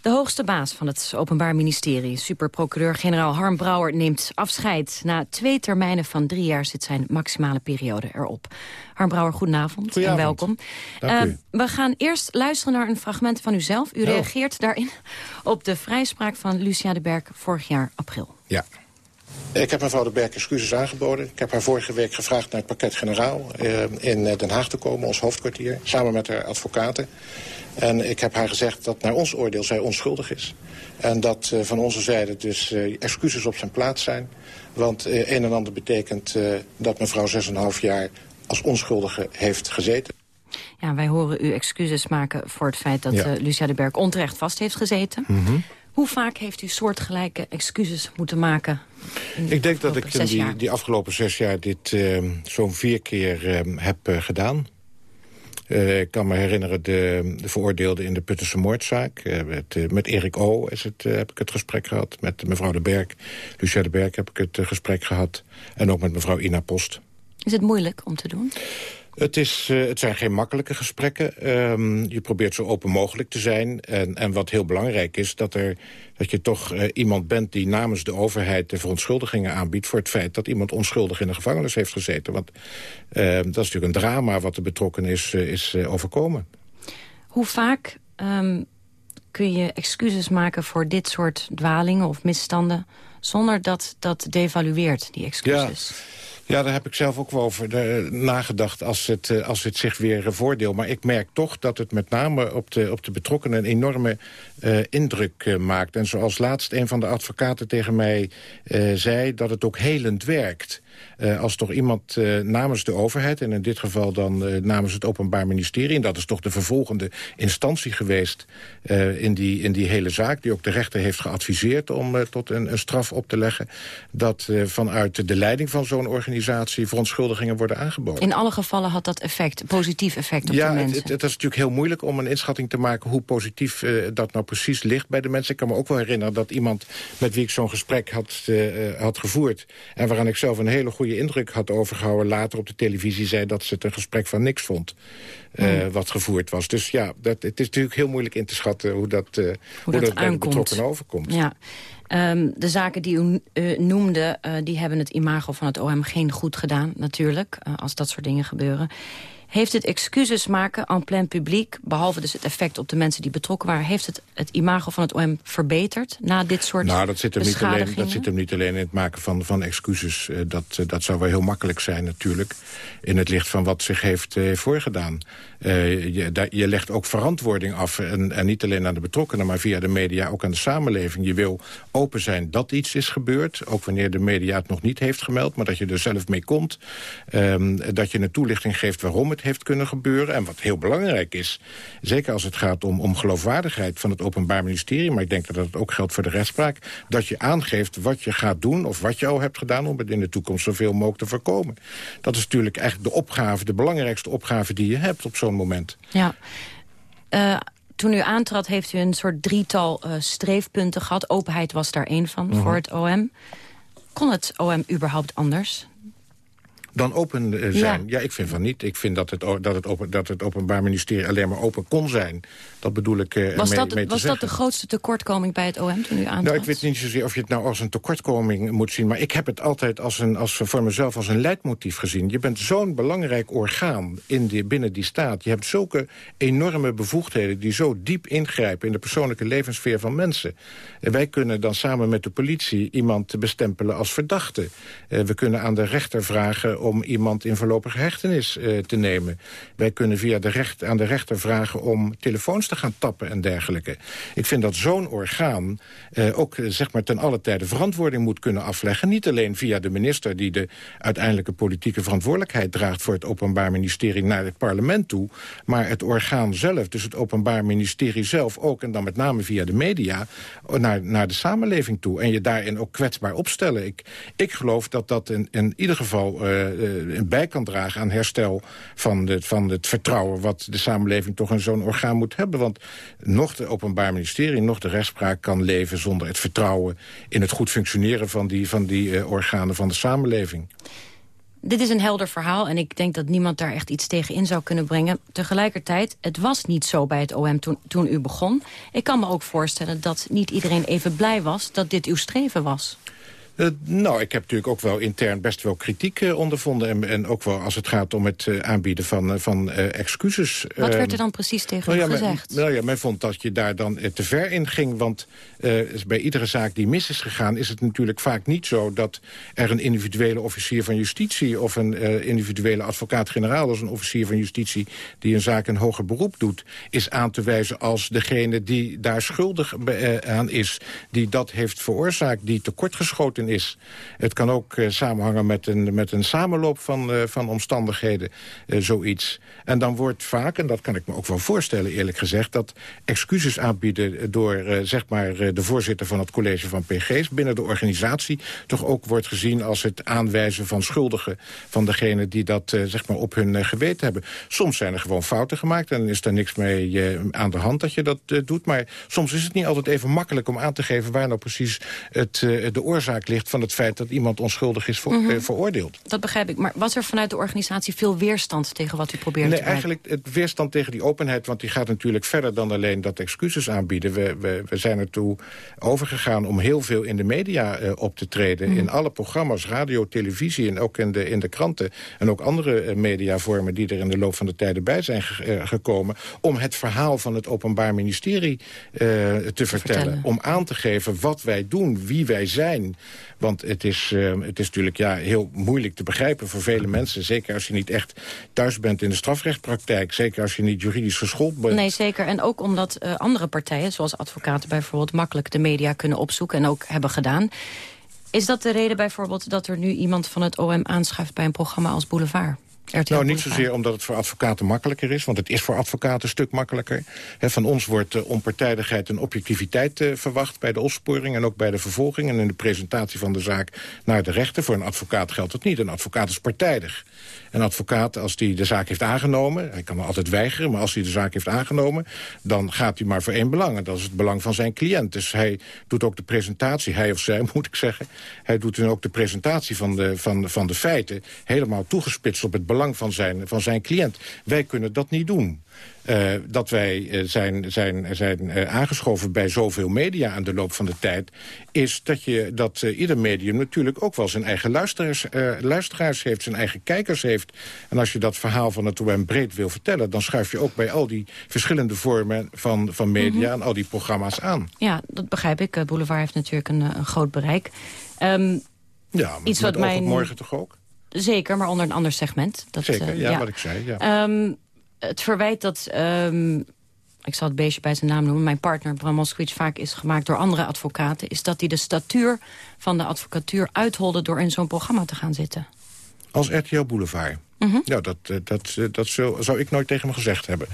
[SPEAKER 8] De hoogste baas van het Openbaar Ministerie, superprocureur-generaal Harm Brouwer, neemt afscheid. Na twee termijnen van drie jaar zit zijn maximale periode erop. Harm Brouwer, goedenavond, en welkom.
[SPEAKER 24] Dank u.
[SPEAKER 8] Uh, we gaan eerst luisteren naar een fragment van uzelf. U
[SPEAKER 24] Oh.
[SPEAKER 8] reageert daarin op de vrijspraak van Lucia de Berg vorig jaar april.
[SPEAKER 24] Ja. Ik heb mevrouw de Berg excuses aangeboden. Ik heb haar vorige week gevraagd naar het pakket-generaal eh, in eh, Den Haag te komen, ons hoofdkwartier, samen met haar advocaten. En ik heb haar gezegd dat naar ons oordeel zij onschuldig is. En dat eh, van onze zijde dus eh, excuses op zijn plaats zijn. Want eh, een en ander betekent eh, dat mevrouw 6,5 jaar als onschuldige heeft gezeten.
[SPEAKER 8] Ja, wij horen u excuses maken voor het feit dat
[SPEAKER 24] Ja.
[SPEAKER 8] eh, Lucia de Berg onterecht vast heeft gezeten.
[SPEAKER 24] Mhm.
[SPEAKER 8] Hoe vaak heeft u soortgelijke excuses moeten maken?
[SPEAKER 24] Ik denk dat ik in
[SPEAKER 8] zes
[SPEAKER 24] die, die afgelopen zes jaar dit eh, zo'n vier keer eh, heb eh, gedaan. Eh, ik kan me herinneren de, de veroordeelde in de Puttense moordzaak. Eh, met, eh, met Erik O. Is het, eh, heb ik het gesprek gehad. Met mevrouw de Berg, Lucia de Berg heb ik het eh, gesprek gehad. En ook met mevrouw Ina Post.
[SPEAKER 8] Is het moeilijk om te doen?
[SPEAKER 24] Het, is, eh, het zijn geen makkelijke gesprekken. Ehm, je probeert zo open mogelijk te zijn. En, en wat heel belangrijk is, dat, er, dat je toch eh, iemand bent... die namens de overheid de verontschuldigingen aanbiedt... voor het feit dat iemand onschuldig in de gevangenis heeft gezeten. Want eh, dat is natuurlijk een drama wat de betrokken is, eh, is overkomen.
[SPEAKER 8] Hoe vaak ehm, kun je excuses maken voor dit soort dwalingen of misstanden... zonder dat dat devalueert, die excuses?
[SPEAKER 24] Ja, daar heb ik zelf ook wel over eh, nagedacht als het, eh, als het zich weer uh, voordeel. Maar ik merk toch dat het met name op de, op de betrokkenen een enorme indruk maakt. En zoals laatst een van de advocaten tegen mij zei... dat het ook helend werkt. Uh, als toch iemand uh, namens de overheid... en in dit geval dan uh, namens het Openbaar Ministerie... en dat is toch de vervolgende instantie geweest in, die, in die hele zaak... die ook de rechter heeft geadviseerd om tot een, een, straf op te leggen... dat vanuit de leiding van zo'n organisatie verontschuldigingen worden aangeboden.
[SPEAKER 8] In alle gevallen had dat effect, positief effect op
[SPEAKER 24] ja,
[SPEAKER 8] de mensen?
[SPEAKER 24] Ja, het, het, is natuurlijk heel moeilijk om een inschatting te maken... hoe positief dat nou precies ligt bij de mensen. Ik kan me ook wel herinneren dat iemand met wie ik zo'n gesprek had, had gevoerd... en waaraan ik zelf een hele goede indruk had overgehouden... later op de televisie zei dat ze het een gesprek van niks vond... Uh, wat gevoerd was. Dus ja, dat, het is natuurlijk heel moeilijk in te schatten... hoe dat, uh, hoe,
[SPEAKER 8] hoe
[SPEAKER 24] dat,
[SPEAKER 8] dat
[SPEAKER 24] bij de betrokkenen overkomt.
[SPEAKER 8] Ja. Um, de zaken die u uh, noemde, die hebben het imago van het OM geen goed gedaan, natuurlijk, als dat soort dingen gebeuren. Heeft het excuses maken en plein publiek, behalve dus het effect op de mensen die betrokken waren, heeft het het imago van het OM verbeterd na dit soort
[SPEAKER 24] Nou, dat zit hem niet alleen, dat zit hem niet alleen in het maken van, van excuses. Uh, dat, uh, dat zou wel heel makkelijk zijn natuurlijk, in het licht van wat zich heeft uh, voorgedaan. je, da, je legt ook verantwoording af, en, en niet alleen aan de betrokkenen, maar via de media ook aan de samenleving. Je wil open zijn dat iets is gebeurd, ook wanneer de media het nog niet heeft gemeld, maar dat je er zelf mee komt. Um, dat je een toelichting geeft waarom het heeft kunnen gebeuren. En wat heel belangrijk is, zeker als het gaat om, om geloofwaardigheid van het Openbaar Ministerie... maar ik denk dat dat ook geldt voor de rechtspraak... dat je aangeeft wat je gaat doen of wat je al hebt gedaan... om het in de toekomst zoveel mogelijk te voorkomen. Dat is natuurlijk eigenlijk de opgave, de belangrijkste opgave die je hebt op zo'n moment.
[SPEAKER 8] Ja. Uh, toen u aantrad heeft u een soort drietal uh, streefpunten gehad. Openheid was daar één van mm -hmm. voor het OM. Kon het OM überhaupt anders?
[SPEAKER 24] Dan open uh, zijn. Ja. ja. ik vind van niet. Ik vind dat het, dat, het open, dat het Openbaar Ministerie alleen maar open kon zijn. Dat bedoel ik uh,
[SPEAKER 8] was
[SPEAKER 24] mee,
[SPEAKER 8] dat,
[SPEAKER 24] mee te
[SPEAKER 8] Was
[SPEAKER 24] zeggen.
[SPEAKER 8] dat de grootste tekortkoming bij het OM toen u aantrad?
[SPEAKER 24] Nou, ik weet niet zozeer of je het nou als een tekortkoming moet zien... maar ik heb het altijd als een, als, voor mezelf als een leidmotief gezien. Je bent zo'n belangrijk orgaan in die, binnen die staat. Je hebt zulke enorme bevoegdheden die zo diep ingrijpen... in de persoonlijke levenssfeer van mensen. En wij kunnen dan samen met de politie iemand bestempelen als verdachte. Uh, we kunnen aan de rechter vragen om iemand in voorlopige hechtenis uh, te nemen. Wij kunnen via de recht, aan de rechter vragen om telefoons te gaan tappen en dergelijke. Ik vind dat zo'n orgaan uh, ook uh, zeg maar ten alle tijde verantwoording moet kunnen afleggen. Niet alleen via de minister die de uiteindelijke politieke verantwoordelijkheid draagt voor het Openbaar Ministerie naar het parlement toe, maar het orgaan zelf, dus het Openbaar Ministerie zelf ook, en dan met name via de media, naar, naar de samenleving toe. En je daarin ook kwetsbaar opstellen. Ik, ik geloof dat dat in, in ieder geval bij kan dragen aan herstel van, de, van het vertrouwen... wat de samenleving toch in zo'n orgaan moet hebben. Want nog het Openbaar Ministerie, nog de rechtspraak kan leven... zonder het vertrouwen in het goed functioneren van die, van die uh, organen van de samenleving.
[SPEAKER 8] dit is een helder verhaal en ik denk dat niemand daar echt iets tegen in zou kunnen brengen. Tegelijkertijd, het was niet zo bij het OM toen, toen u begon. Ik kan me ook voorstellen dat niet iedereen even blij was dat dit uw streven was.
[SPEAKER 24] Uh, nou, ik heb natuurlijk ook wel intern best wel kritiek uh, ondervonden. En, en, ook wel als het gaat om het uh, aanbieden van, van excuses.
[SPEAKER 8] Wat werd er dan precies tegen
[SPEAKER 24] nou
[SPEAKER 8] gezegd?
[SPEAKER 24] Men, nou ja, men vond dat je daar dan te ver in ging. Want bij iedere zaak die mis is gegaan... is het natuurlijk vaak niet zo dat er een individuele officier van justitie... of een individuele advocaat-generaal als een officier van justitie... die een zaak een hoger beroep doet... is aan te wijzen als degene die daar schuldig aan is... die dat heeft veroorzaakt, die tekortgeschoten is. Het kan ook uh, samenhangen met een, met een samenloop van, uh, van omstandigheden, uh, zoiets. En dan wordt vaak, en dat kan ik me ook wel voorstellen eerlijk gezegd... dat excuses aanbieden door zeg maar, de voorzitter van het college van PG's... binnen de organisatie toch ook wordt gezien als het aanwijzen van schuldigen... van degene die dat zeg maar op hun geweten hebben. Soms zijn er gewoon fouten gemaakt en is er niks mee aan de hand dat je dat doet. Maar soms is het niet altijd even makkelijk om aan te geven... waar nou precies het, de oorzaak ligt van het feit dat iemand onschuldig is voor, mm -hmm. veroordeeld.
[SPEAKER 8] Dat begrijp ik. Maar was er vanuit de organisatie veel weerstand tegen wat u probeert
[SPEAKER 24] nee,
[SPEAKER 8] te
[SPEAKER 24] Nee, eigenlijk het weerstand tegen die openheid... want die gaat natuurlijk verder dan alleen dat excuses aanbieden. We, we, we zijn ertoe overgegaan om heel veel in de media uh, op te treden. Mm. In alle programma's, radio, televisie en ook in de, in de kranten... en ook andere uh, mediavormen die er in de loop van de tijden bij zijn ge uh, gekomen... om het verhaal van het Openbaar Ministerie te, te vertellen. vertellen. Om aan te geven wat wij doen, wie wij zijn... Want het is, uh, het is natuurlijk ja, heel moeilijk te begrijpen voor vele mensen. Zeker als je niet echt thuis bent in de strafrechtpraktijk. Zeker als je niet juridisch geschoold bent.
[SPEAKER 8] Nee, zeker. En ook omdat uh, andere partijen, zoals advocaten bijvoorbeeld... makkelijk de media kunnen opzoeken en ook hebben gedaan. Is dat de reden bijvoorbeeld dat er nu iemand van het OM aanschuift... bij een programma als Boulevard?
[SPEAKER 24] Nou, niet zozeer omdat het voor advocaten makkelijker is. Want het is voor advocaten een stuk makkelijker. He, van ons wordt uh, onpartijdigheid en objectiviteit uh, verwacht... bij de opsporing en ook bij de vervolging... en in de presentatie van de zaak naar de rechter. Voor een advocaat geldt dat niet. Een advocaat is partijdig. Een advocaat, als hij de zaak heeft aangenomen... hij kan altijd weigeren, maar als hij de zaak heeft aangenomen... dan gaat hij maar voor één belang. En dat is het belang van zijn cliënt. Dus hij doet ook de presentatie, hij of zij moet ik zeggen... hij doet dan ook de presentatie van de, van, van de feiten... helemaal toegespitst op het belang van zijn, van zijn cliënt. Wij kunnen dat niet doen. Uh, dat wij uh, zijn, zijn, zijn uh, aangeschoven bij zoveel media aan de loop van de tijd... is dat, je, dat ieder medium natuurlijk ook wel zijn eigen luisteraars, luisteraars heeft... zijn eigen kijkers heeft. En als je dat verhaal van het OM breed wil vertellen... dan schuif je ook bij al die verschillende vormen van, van media... Mm -hmm. en al die programma's aan.
[SPEAKER 8] Ja, dat begrijp ik. Boulevard heeft natuurlijk een, een groot bereik. Um,
[SPEAKER 24] ja, iets wat morgen toch ook?
[SPEAKER 8] Zeker, maar onder een ander segment. Dat,
[SPEAKER 24] Zeker, ja, ja, wat ik zei. Ja.
[SPEAKER 8] Um, het verwijt dat... Um, ik zal het beestje bij zijn naam noemen... mijn partner Bram Moskowitz vaak is gemaakt door andere advocaten... is dat hij de statuur van de advocatuur uitholde... door in zo'n programma te gaan zitten.
[SPEAKER 24] Als RTL Boulevard? Mm -hmm. Ja, dat, dat, dat zou, zou ik nooit tegen hem gezegd hebben.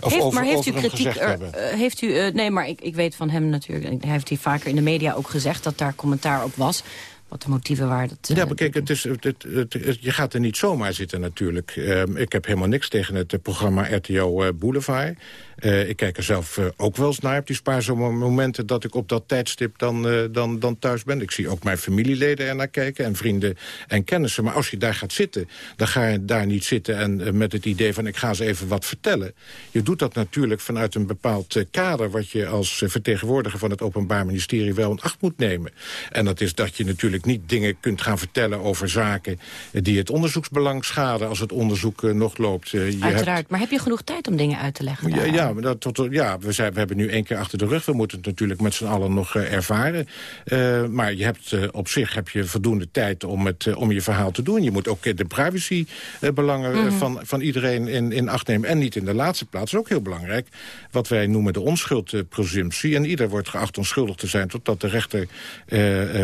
[SPEAKER 8] Of heeft, over, maar heeft u kritiek... Er, uh, heeft u, uh, nee, maar ik, ik weet van hem natuurlijk... hij heeft hij vaker in de media ook gezegd... dat daar commentaar op was wat de motieven waren. Dat,
[SPEAKER 24] ja, maar kijk, het is, het, het, het, je gaat er niet zomaar zitten natuurlijk. Uh, ik heb helemaal niks tegen het programma RTO uh, Boulevard. Uh, ik kijk er zelf uh, ook wel eens naar op die spaarzame momenten... dat ik op dat tijdstip dan, uh, dan, dan thuis ben. Ik zie ook mijn familieleden er naar kijken en vrienden en kennissen. Maar als je daar gaat zitten, dan ga je daar niet zitten... en met het idee van ik ga ze even wat vertellen. Je doet dat natuurlijk vanuit een bepaald kader... wat je als vertegenwoordiger van het Openbaar Ministerie wel in acht moet nemen. En dat is dat je natuurlijk niet dingen kunt gaan vertellen over zaken... die het onderzoeksbelang schaden als het onderzoek nog loopt.
[SPEAKER 8] je Uiteraard, hebt... maar heb je genoeg tijd om dingen uit te leggen?
[SPEAKER 24] Ja, ja, maar dat, tot, ja we, zijn, we hebben nu één keer achter de rug. We moeten het natuurlijk met z'n allen nog uh, ervaren. Uh, maar je hebt, uh, op zich heb je voldoende tijd om, het, om je verhaal te doen. Je moet ook de privacybelangen mm -hmm. van, van iedereen in, in acht nemen. En niet in de laatste plaats, ook heel belangrijk... wat wij noemen de onschuldpresumptie. En ieder wordt geacht onschuldig te zijn... totdat de rechter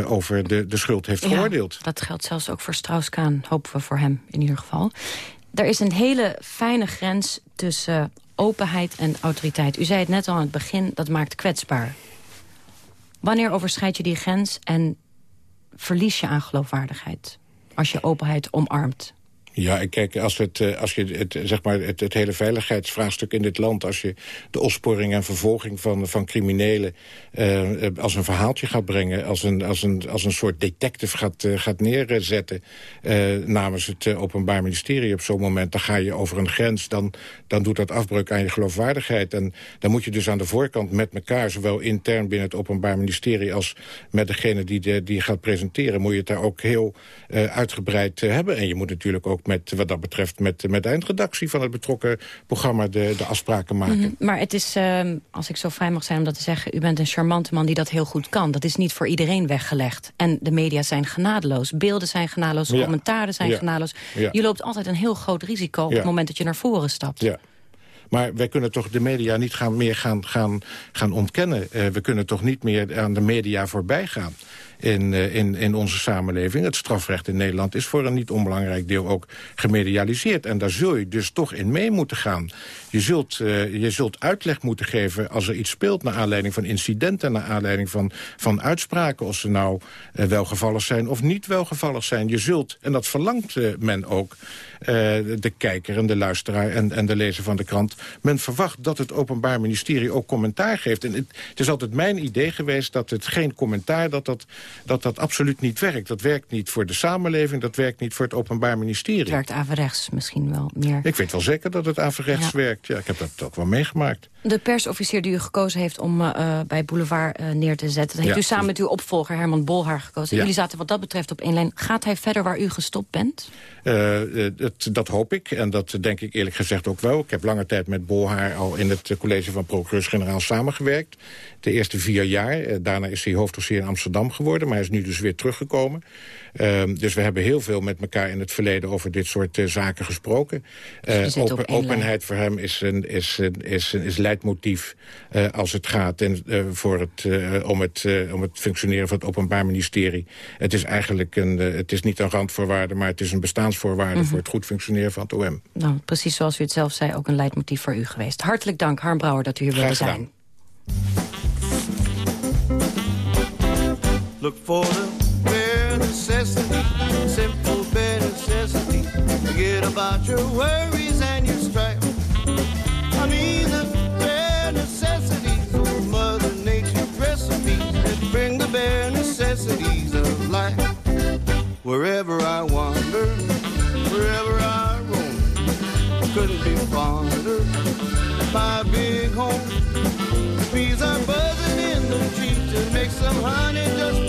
[SPEAKER 24] over de, de schuld heeft geoordeeld.
[SPEAKER 8] Ja, dat geldt zelfs ook voor Strauss-Kaan, hopen we voor hem in ieder geval. Er is een hele fijne grens tussen openheid en autoriteit. U zei het net al aan het begin, dat maakt kwetsbaar. Wanneer overschrijd je die grens en verlies je aan geloofwaardigheid? Als je openheid omarmt.
[SPEAKER 24] Ja, kijk, als, het, eh, als je het, zeg maar het, hele veiligheidsvraagstuk in dit land... als je de opsporing en vervolging van, van criminelen uh, als een verhaaltje gaat brengen... als een, als een, als een soort detective gaat, gaat neerzetten namens het Openbaar Ministerie op zo'n moment... dan ga je over een grens, dan, dan doet dat afbreuk aan je geloofwaardigheid. En dan moet je dus aan de voorkant met elkaar... zowel intern binnen het Openbaar Ministerie als met degene die, die gaat presenteren... moet je het daar ook heel uitgebreid hebben. En je moet natuurlijk ook met, wat dat betreft met, met de eindredactie van het betrokken programma de, de afspraken maken. Mm
[SPEAKER 8] -hmm. Maar het is, uh, als ik zo vrij mag zijn om dat te zeggen... u bent een charmante man die dat heel goed kan. Dat is niet voor iedereen weggelegd. En de media zijn genadeloos. Beelden zijn genadeloos, ja. commentaren zijn ja. genadeloos. Ja. Je loopt altijd een heel groot risico op het moment dat je naar voren stapt.
[SPEAKER 24] Ja. Maar wij kunnen toch de media niet gaan, meer gaan, gaan, gaan ontkennen. Uh, we kunnen toch niet meer aan de media voorbij gaan in, uh, in, in onze samenleving. Het strafrecht in Nederland is voor een niet onbelangrijk deel ook gemedialiseerd. En daar zul je dus toch in mee moeten gaan. Je zult, uh, je zult uitleg moeten geven als er iets speelt... naar aanleiding van incidenten, naar aanleiding van, van uitspraken... of ze nou welgevallig zijn of niet welgevallig zijn. Je zult, en dat verlangt men ook... de kijker en de luisteraar en, en de lezer van de krant... men verwacht dat het Openbaar Ministerie ook commentaar geeft. En het, het is altijd mijn idee geweest dat het geen commentaar... dat dat, dat dat absoluut niet werkt. Dat werkt niet voor de samenleving, dat werkt niet voor het Openbaar Ministerie. Het
[SPEAKER 8] werkt averechts misschien wel meer.
[SPEAKER 24] Ik weet wel zeker dat het averechts ja. werkt. Ja, ik heb dat ook wel meegemaakt.
[SPEAKER 8] De persofficier die u gekozen heeft om uh, bij Boulevard uh, neer te zetten... dat heeft ja. u samen met uw opvolger Herman Bolhaar gekozen. Ja. Jullie zaten wat dat betreft op één lijn. Gaat hij verder waar u gestopt bent?
[SPEAKER 24] Uh, het, dat hoop ik en dat denk ik eerlijk gezegd ook wel. Ik heb lange tijd met Bolhaar al in het college van procureurs-generaal samengewerkt. De eerste vier jaar. daarna is hij hoofddossier in Amsterdam geworden, maar hij is nu dus weer teruggekomen. Uh, dus we hebben heel veel met elkaar in het verleden over dit soort uh, zaken gesproken. Uh, open, openheid voor hem is een, is, is, is leidmotief als het gaat en, voor het, om, het, om het functioneren van het Openbaar Ministerie. Het is eigenlijk een, het is niet een randvoorwaarde, maar het is een bestaansvoorwaarde mm -hmm. voor het goed functioneren van het OM.
[SPEAKER 8] Nou, precies zoals u het zelf zei, ook een leidmotief voor u geweest. Hartelijk dank, Harm Brouwer, dat u hier wilde zijn.
[SPEAKER 25] Look for the bare necessity, simple bare necessity. Forget about your worries and your strife. I mean the bare necessities of Mother Nature's recipes that bring the bare necessities of life. Wherever I wander, wherever I roam, couldn't be fonder. My big home, bees are buzzing in the trees to make some honey just.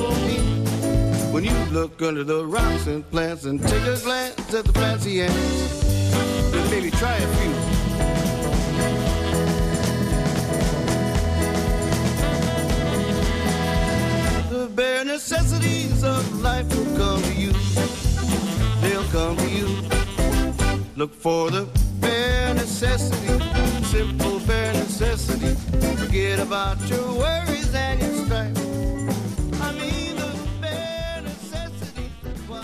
[SPEAKER 25] When you look under the rocks and plants and take a glance at the fancy ants, then maybe try a few. The bare necessities of life will come to you. They'll come to you. Look for the bare necessity, simple bare necessity. Forget about your worries and your strife.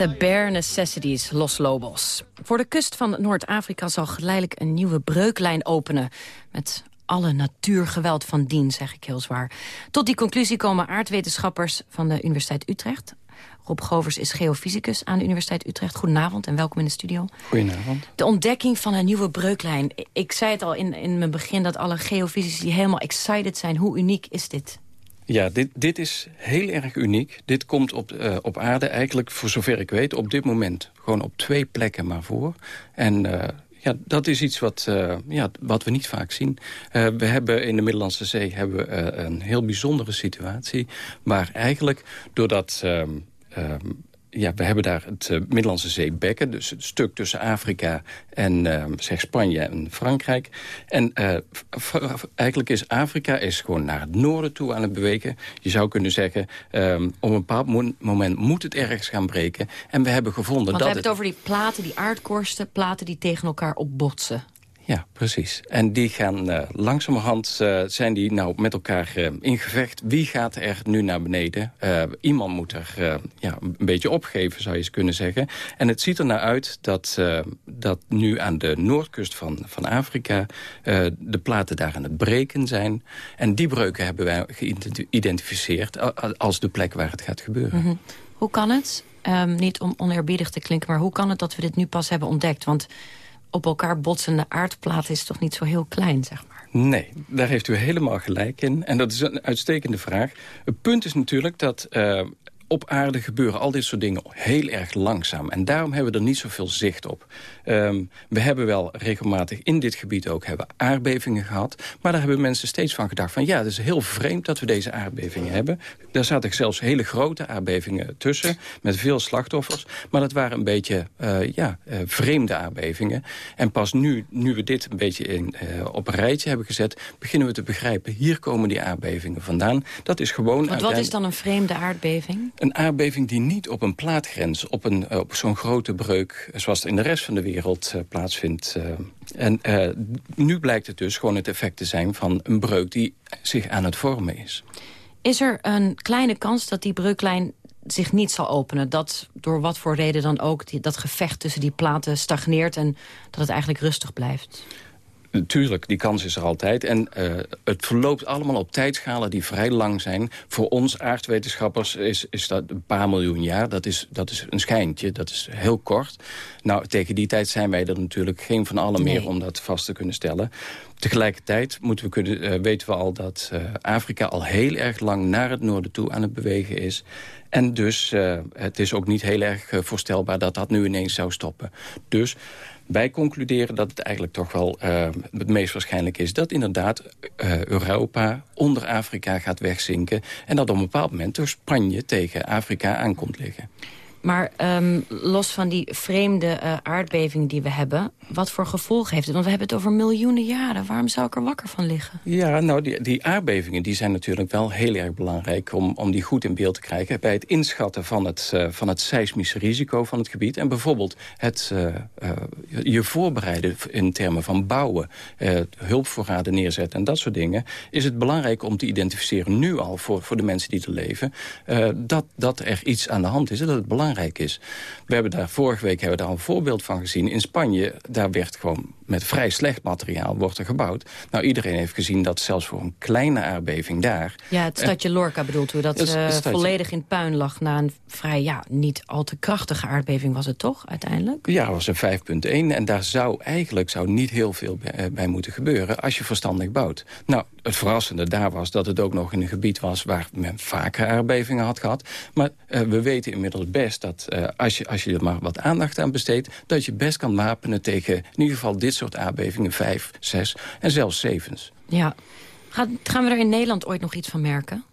[SPEAKER 25] The Bare Necessities,
[SPEAKER 8] Los Lobos. Voor de kust van Noord-Afrika zal geleidelijk een nieuwe breuklijn openen... met alle natuurgeweld van dien, zeg ik heel zwaar. Tot die conclusie komen aardwetenschappers van de Universiteit Utrecht... Rob Govers is geofysicus aan de Universiteit Utrecht. Goedenavond en welkom in de studio.
[SPEAKER 26] Goedenavond.
[SPEAKER 8] De ontdekking van een nieuwe breuklijn. Ik zei het al in, in mijn begin dat alle geofysici helemaal excited zijn. Hoe uniek is dit?
[SPEAKER 26] Ja, dit, dit is heel erg uniek. Dit komt op, uh, op aarde eigenlijk, voor zover ik weet, op dit moment. Gewoon op twee plekken maar voor. En... Uh, ja, dat is iets wat, uh, ja, wat we niet vaak zien. We hebben in de Middellandse Zee hebben we, een heel bijzondere situatie... waar eigenlijk doordat Um, ja, we hebben daar het uh, Middellandse Zeebekken. Dus het stuk tussen Afrika en uh, zeg Spanje en Frankrijk. En uh, eigenlijk is Afrika is gewoon naar het noorden toe aan het bewegen. Je zou kunnen zeggen, um, op een bepaald moment moet het ergens gaan breken. En we hebben gevonden
[SPEAKER 8] Want
[SPEAKER 26] dat
[SPEAKER 8] we hebben het over die platen, die aardkorsten, platen die tegen elkaar opbotsen.
[SPEAKER 26] Ja, precies. En die gaan uh, langzamerhand, uh, zijn die nou met elkaar uh, in gevecht. Wie gaat er nu naar beneden? iemand moet er ja, een beetje opgeven, zou je eens kunnen zeggen. En het ziet er naar uit dat, dat nu aan de noordkust van, van Afrika... de platen daar aan het breken zijn. En die breuken hebben wij geïdentificeerd als de plek waar het gaat gebeuren.
[SPEAKER 8] -hmm. Hoe kan het? Ehm, niet om oneerbiedig te klinken, maar hoe kan het dat we dit nu pas hebben ontdekt? Want op elkaar botsende aardplaat is toch niet zo heel klein, zeg maar.
[SPEAKER 26] Nee, daar heeft u helemaal gelijk in. En dat is een uitstekende vraag. Het punt is natuurlijk dat uh, op aarde gebeuren al dit soort dingen heel erg langzaam. En daarom hebben we er niet zoveel zicht op. Um, we hebben wel regelmatig in dit gebied ook hebben aardbevingen gehad. Maar daar hebben mensen steeds van gedacht van... ja, het is heel vreemd dat we deze aardbevingen hebben. Daar zaten zelfs hele grote aardbevingen tussen... met veel slachtoffers. Maar dat waren een beetje uh, ja, uh, vreemde aardbevingen. En pas nu, nu we dit een beetje in, uh, op een rijtje hebben gezet... beginnen we te begrijpen, hier komen die aardbevingen vandaan. Dat is gewoon...
[SPEAKER 8] Want wat is dan een vreemde aardbeving?
[SPEAKER 26] Een aardbeving die niet op een plaatgrens, op, een, eh, op zo'n grote breuk... zoals het in de rest van de wereld uh, plaatsvindt. En nu blijkt het dus gewoon het effect te zijn van een breuk die zich aan het vormen is.
[SPEAKER 8] Is er een kleine kans dat die breuklijn zich niet zal openen? Dat door wat voor reden dan ook die, dat gevecht tussen die platen stagneert... en dat het eigenlijk rustig blijft?
[SPEAKER 26] Tuurlijk, die kans is er altijd. En uh, het verloopt allemaal op tijdschalen die vrij lang zijn. Voor ons aardwetenschappers is, is dat een paar miljoen jaar. Dat is, dat is een schijntje, dat is heel kort. Nou, tegen die tijd zijn wij er natuurlijk geen van allen nee. meer... om dat vast te kunnen stellen. Tegelijkertijd moeten we kunnen, uh, weten we al dat uh, Afrika al heel erg lang naar het noorden toe aan het bewegen is. En dus het is ook niet heel erg voorstelbaar dat dat nu ineens zou stoppen. Dus wij concluderen dat het eigenlijk toch wel uh, het meest waarschijnlijk is... dat inderdaad uh, Europa onder Afrika gaat wegzinken... en dat op een bepaald moment door Spanje tegen Afrika aankomt liggen.
[SPEAKER 8] Maar um, los van die vreemde uh, aardbeving die we hebben... wat voor gevolgen heeft het? Want we hebben het over miljoenen jaren. Waarom zou ik er wakker van liggen?
[SPEAKER 26] Ja, nou, die, die aardbevingen die zijn natuurlijk wel heel erg belangrijk... Om, om die goed in beeld te krijgen... bij het inschatten van het, uh, van het seismische risico van het gebied. En bijvoorbeeld het uh, je voorbereiden in termen van bouwen... hulpvoorraden neerzetten en dat soort dingen... is het belangrijk om te identificeren nu al voor, voor de mensen die er leven... dat, dat er iets aan de hand is en dat het belangrijk is. We hebben daar vorige week hebben we daar een voorbeeld van gezien. In Spanje, daar werd gewoon met vrij slecht materiaal wordt er gebouwd. Nou, iedereen heeft gezien dat zelfs voor een kleine aardbeving daar...
[SPEAKER 8] Ja, het stadje Lorca bedoelt u, dat het, uh, volledig in puin lag... na een vrij, ja, niet al te krachtige aardbeving was het toch, uiteindelijk?
[SPEAKER 26] Ja, was een 5,1 en daar zou eigenlijk zou niet heel veel bij, bij moeten gebeuren... als je verstandig bouwt. Nou, het verrassende daar was dat het ook nog in een gebied was... waar men vaker aardbevingen had gehad. Maar uh, we weten inmiddels best dat uh, als, je, als je er maar wat aandacht aan besteedt... dat je best kan wapenen tegen in ieder geval dit soort aardbevingen. Vijf, zes en zelfs zevens.
[SPEAKER 8] Ja. Gaan we er in Nederland ooit nog iets van merken?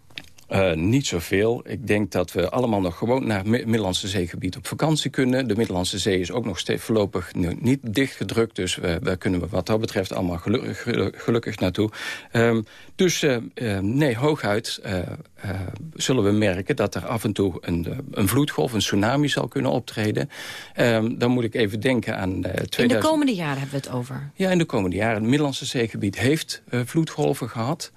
[SPEAKER 26] Uh, niet zoveel. Ik denk dat we allemaal nog gewoon naar het Middellandse zeegebied op vakantie kunnen. De Middellandse Zee is ook nog steeds voorlopig niet dichtgedrukt. Dus we, daar kunnen we wat dat betreft allemaal gelukkig, gelukkig naartoe. Um, dus uh, uh, nee, hooguit zullen we merken dat er af en toe een, een vloedgolf, een tsunami zal kunnen optreden. Um, dan moet ik even denken aan... 2000...
[SPEAKER 8] In de komende jaren hebben we het over?
[SPEAKER 26] Ja, in de komende jaren. Het Middellandse zeegebied heeft vloedgolven gehad.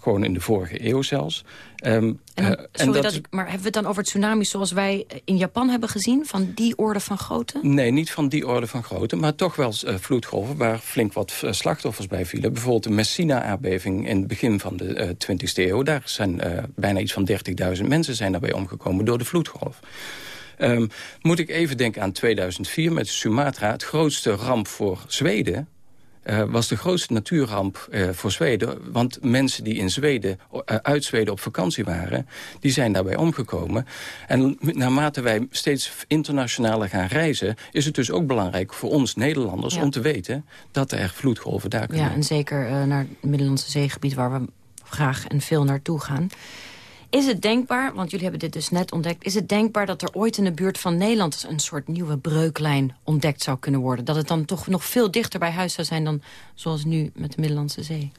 [SPEAKER 26] gewoon in de vorige eeuw zelfs. Um,
[SPEAKER 8] en, sorry, dat, dat ik, maar hebben we het dan over tsunami zoals wij in Japan hebben gezien? Van die orde van grootte?
[SPEAKER 26] Nee, niet van die orde van grootte. Maar toch wel uh, vloedgolven waar flink wat uh, slachtoffers bij vielen. Bijvoorbeeld de Messina-aardbeving in het begin van de uh, 20e eeuw. Daar zijn bijna iets van 30.000 mensen zijn daarbij omgekomen door de vloedgolf. Um, moet ik even denken aan 2004 met Sumatra. Het grootste ramp voor Zweden uh, was de grootste natuurramp uh, voor Zweden. Want mensen die in Zweden, uh, uit Zweden op vakantie waren... die zijn daarbij omgekomen. En naarmate wij steeds internationaler gaan reizen... is het dus ook belangrijk voor ons Nederlanders ja. om te weten... dat er vloedgolven daar kunnen
[SPEAKER 8] Ja, en zeker naar het Middellandse zeegebied... waar we graag en veel naartoe gaan... Is het denkbaar, want jullie hebben dit dus net ontdekt... is het denkbaar dat er ooit in de buurt van Nederland... een soort nieuwe breuklijn ontdekt zou kunnen worden? Dat het dan toch nog veel dichter bij huis zou zijn... dan zoals nu met de Middellandse Zee?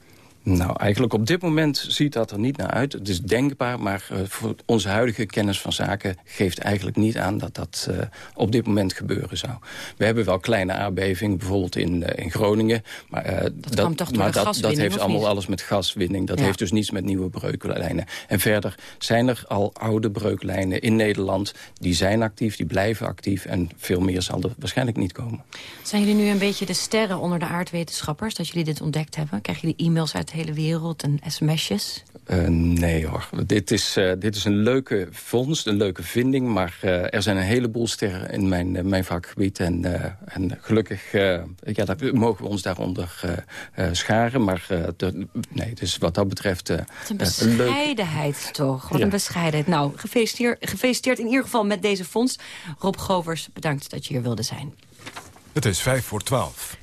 [SPEAKER 26] Nou, eigenlijk op dit moment ziet dat er niet naar uit. Het is denkbaar, maar uh, voor onze huidige kennis van zaken... geeft eigenlijk niet aan dat dat uh, op dit moment gebeuren zou. We hebben wel kleine aardbevingen, bijvoorbeeld in, uh, in Groningen. Maar,
[SPEAKER 8] dat, dat,
[SPEAKER 26] toch
[SPEAKER 8] maar
[SPEAKER 26] dat, dat heeft allemaal alles met gaswinning. Dat ja. heeft dus niets met nieuwe breuklijnen. En verder zijn er al oude breuklijnen in Nederland. Die zijn actief, die blijven actief. En veel meer zal er waarschijnlijk niet komen.
[SPEAKER 8] Zijn jullie nu een beetje de sterren onder de aardwetenschappers... dat jullie dit ontdekt hebben? Krijgen jullie e-mails uit hele wereld en sms'jes?
[SPEAKER 26] Uh, nee hoor, dit is, uh, dit is een leuke vondst, een leuke vinding... maar uh, er zijn een heleboel sterren in mijn, mijn vakgebied. En, en gelukkig ja, dat, mogen we ons daaronder scharen. Maar de, nee, dus wat dat betreft...
[SPEAKER 8] wat een bescheidenheid leuk... toch, wat ja. een bescheidenheid. Nou, gefeliciteerd, gefeliciteerd in ieder geval met deze vondst. Rob Govers, bedankt dat je hier wilde zijn.
[SPEAKER 7] Het is vijf voor twaalf.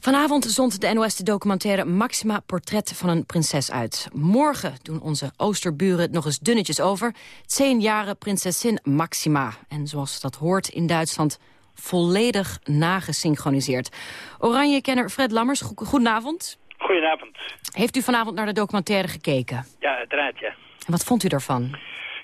[SPEAKER 8] Vanavond zond de NOS de documentaire Maxima Portret van een Prinses uit. Morgen doen onze oosterburen het nog eens dunnetjes over. Zehnjaren prinsesin Maxima. En zoals dat hoort in Duitsland volledig nagesynchroniseerd. Oranje-kenner Fred Lammers, goedenavond.
[SPEAKER 27] Goedenavond.
[SPEAKER 8] Heeft u vanavond naar de documentaire gekeken?
[SPEAKER 27] Ja, uiteraard, ja.
[SPEAKER 8] En wat vond u daarvan?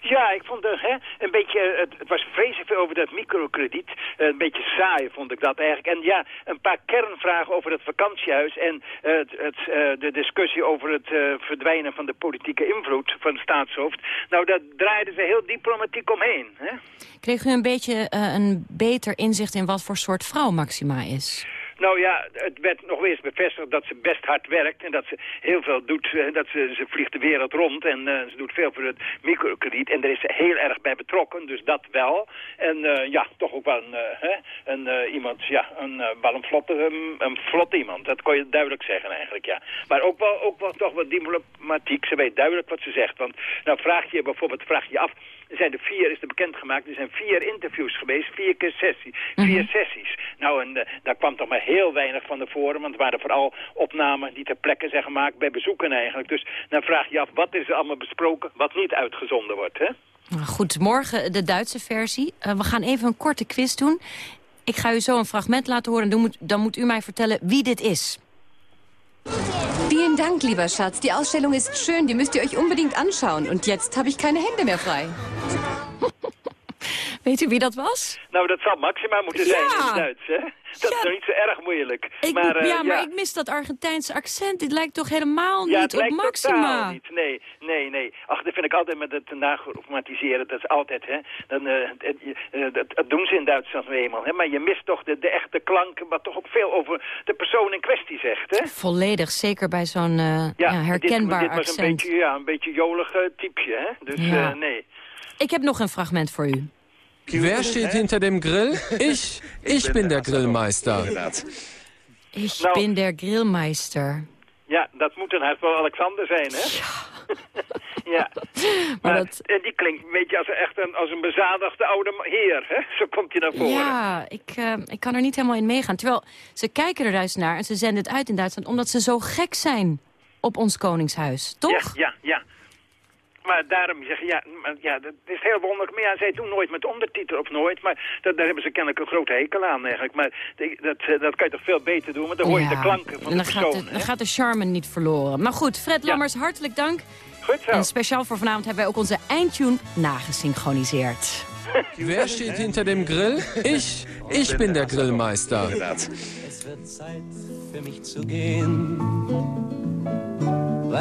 [SPEAKER 27] Ja, ik vond het hè, een beetje, het, het, was vreselijk over dat microkrediet. Uh, een beetje saai vond ik dat eigenlijk. En ja, een paar kernvragen over het vakantiehuis en uh, het, het, de discussie over het verdwijnen van de politieke invloed van het staatshoofd. Nou, daar draaiden ze heel diplomatiek omheen. Hè?
[SPEAKER 8] Kreeg u een beetje een beter inzicht in wat voor soort vrouw Maxima is?
[SPEAKER 27] Nou ja, het werd nog eens bevestigd dat ze best hard werkt en dat ze heel veel doet. Uh, dat ze, ze vliegt de wereld rond en uh, ze doet veel voor het microkrediet. En daar is ze heel erg bij betrokken, dus dat wel. En uh, ja, toch ook wel een, hè, een iemand, ja, een, wel een vlotte, een, iemand. Dat kon je duidelijk zeggen eigenlijk, ja. Maar ook wel, ook wel toch wat diplomatiek. Ze weet duidelijk wat ze zegt. Want nou vraag je bijvoorbeeld, vraag je af er zijn er vier, is er bekendgemaakt, er zijn vier interviews geweest, vier keer sessie, vier mm -hmm. sessies. Nou, en uh, daar kwam toch maar heel weinig van de voren, want het waren vooral opnamen die ter plekke zijn gemaakt bij bezoeken eigenlijk. Dus dan vraag je af, wat is er allemaal besproken, wat niet uitgezonden wordt, hè?
[SPEAKER 8] Goed, morgen de Duitse versie. Uh, we gaan even een korte quiz doen. Ik ga u zo een fragment laten horen en dan moet, dan moet u mij vertellen wie dit is.
[SPEAKER 28] Vielen Dank, lieber Schatz. Die Ausstellung ist schön, die müsst ihr euch unbedingt anschauen. Und jetzt habe ich keine Hände mehr frei.
[SPEAKER 8] Weet u wie dat was?
[SPEAKER 27] Nou, dat zal Maxima moeten zijn in het Duits, hè? Dat ja. is niet zo erg moeilijk.
[SPEAKER 8] Ik,
[SPEAKER 27] maar, uh,
[SPEAKER 8] ja, maar ik mis dat Argentijnse accent. Dit lijkt toch helemaal ja, niet op Maxima?
[SPEAKER 27] niet. Nee, nee, nee. Ach, dat vind ik altijd met het nagromatiseren. Dat is altijd, hè. Dan, uh, het, uh, dat, dat, doen ze in Duitsland nu eenmaal, hè. Maar je mist toch de, de echte klanken, wat toch ook veel over de persoon in kwestie zegt, hè.
[SPEAKER 8] Volledig, zeker bij zo'n ja, herkenbaar
[SPEAKER 27] dit, dit
[SPEAKER 8] accent.
[SPEAKER 27] was een beetje, ja, een beetje jolig typeje, hè. Dus nee.
[SPEAKER 8] Ik heb nog een fragment voor u.
[SPEAKER 29] Wer steht hinter dem Grill? Ich. Ich bin der Grillmeister.
[SPEAKER 8] Ich nou, bin der Grillmeister.
[SPEAKER 27] Ja, dat moet dan haast wel Alexander zijn, hè? ja. Maar, maar dat... En die klinkt een beetje als, echt een, als een bezadigde oude heer, hè? Zo komt hij naar voren.
[SPEAKER 8] Ja, ik, uh, ik kan er niet helemaal in meegaan. Terwijl, ze kijken er juist naar en ze zenden het uit in Duitsland... omdat ze zo gek zijn op ons koningshuis, toch?
[SPEAKER 27] Ja, ja, ja. Maar daarom zeggen, ja, maar, ja, dat is heel wonderlijk. Maar ja, zij doen nooit met ondertitel of nooit. Maar dat, daar hebben ze kennelijk een grote hekel aan eigenlijk. Maar dat, dat kan je toch veel beter doen, want dan hoor je de klanken van de
[SPEAKER 8] dan
[SPEAKER 27] persoon.
[SPEAKER 8] Gaat de, dan gaat de charme niet verloren. Maar goed, Fred Lammers, hartelijk dank.
[SPEAKER 27] Goed zo.
[SPEAKER 8] En speciaal voor vanavond hebben wij ook onze eindtune nagesynchroniseerd.
[SPEAKER 29] Wer steht hinter dem Grill? Ich. Ich bin der Grillmeister.
[SPEAKER 30] Es wird Zeit für mich zu gehen.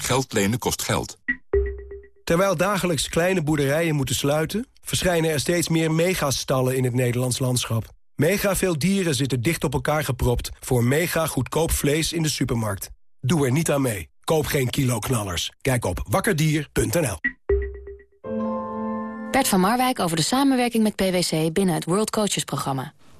[SPEAKER 31] Geld lenen kost geld.
[SPEAKER 32] Terwijl dagelijks kleine boerderijen moeten sluiten... verschijnen er steeds meer megastallen in het Nederlands landschap. Mega veel dieren zitten dicht op elkaar gepropt... voor mega goedkoop vlees in de supermarkt. Doe er niet aan mee. Koop geen kiloknallers. Kijk op wakkerdier.nl.
[SPEAKER 33] Bert van Marwijk over de samenwerking met PwC binnen het World Coaches programma.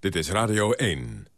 [SPEAKER 7] Dit is Radio 1.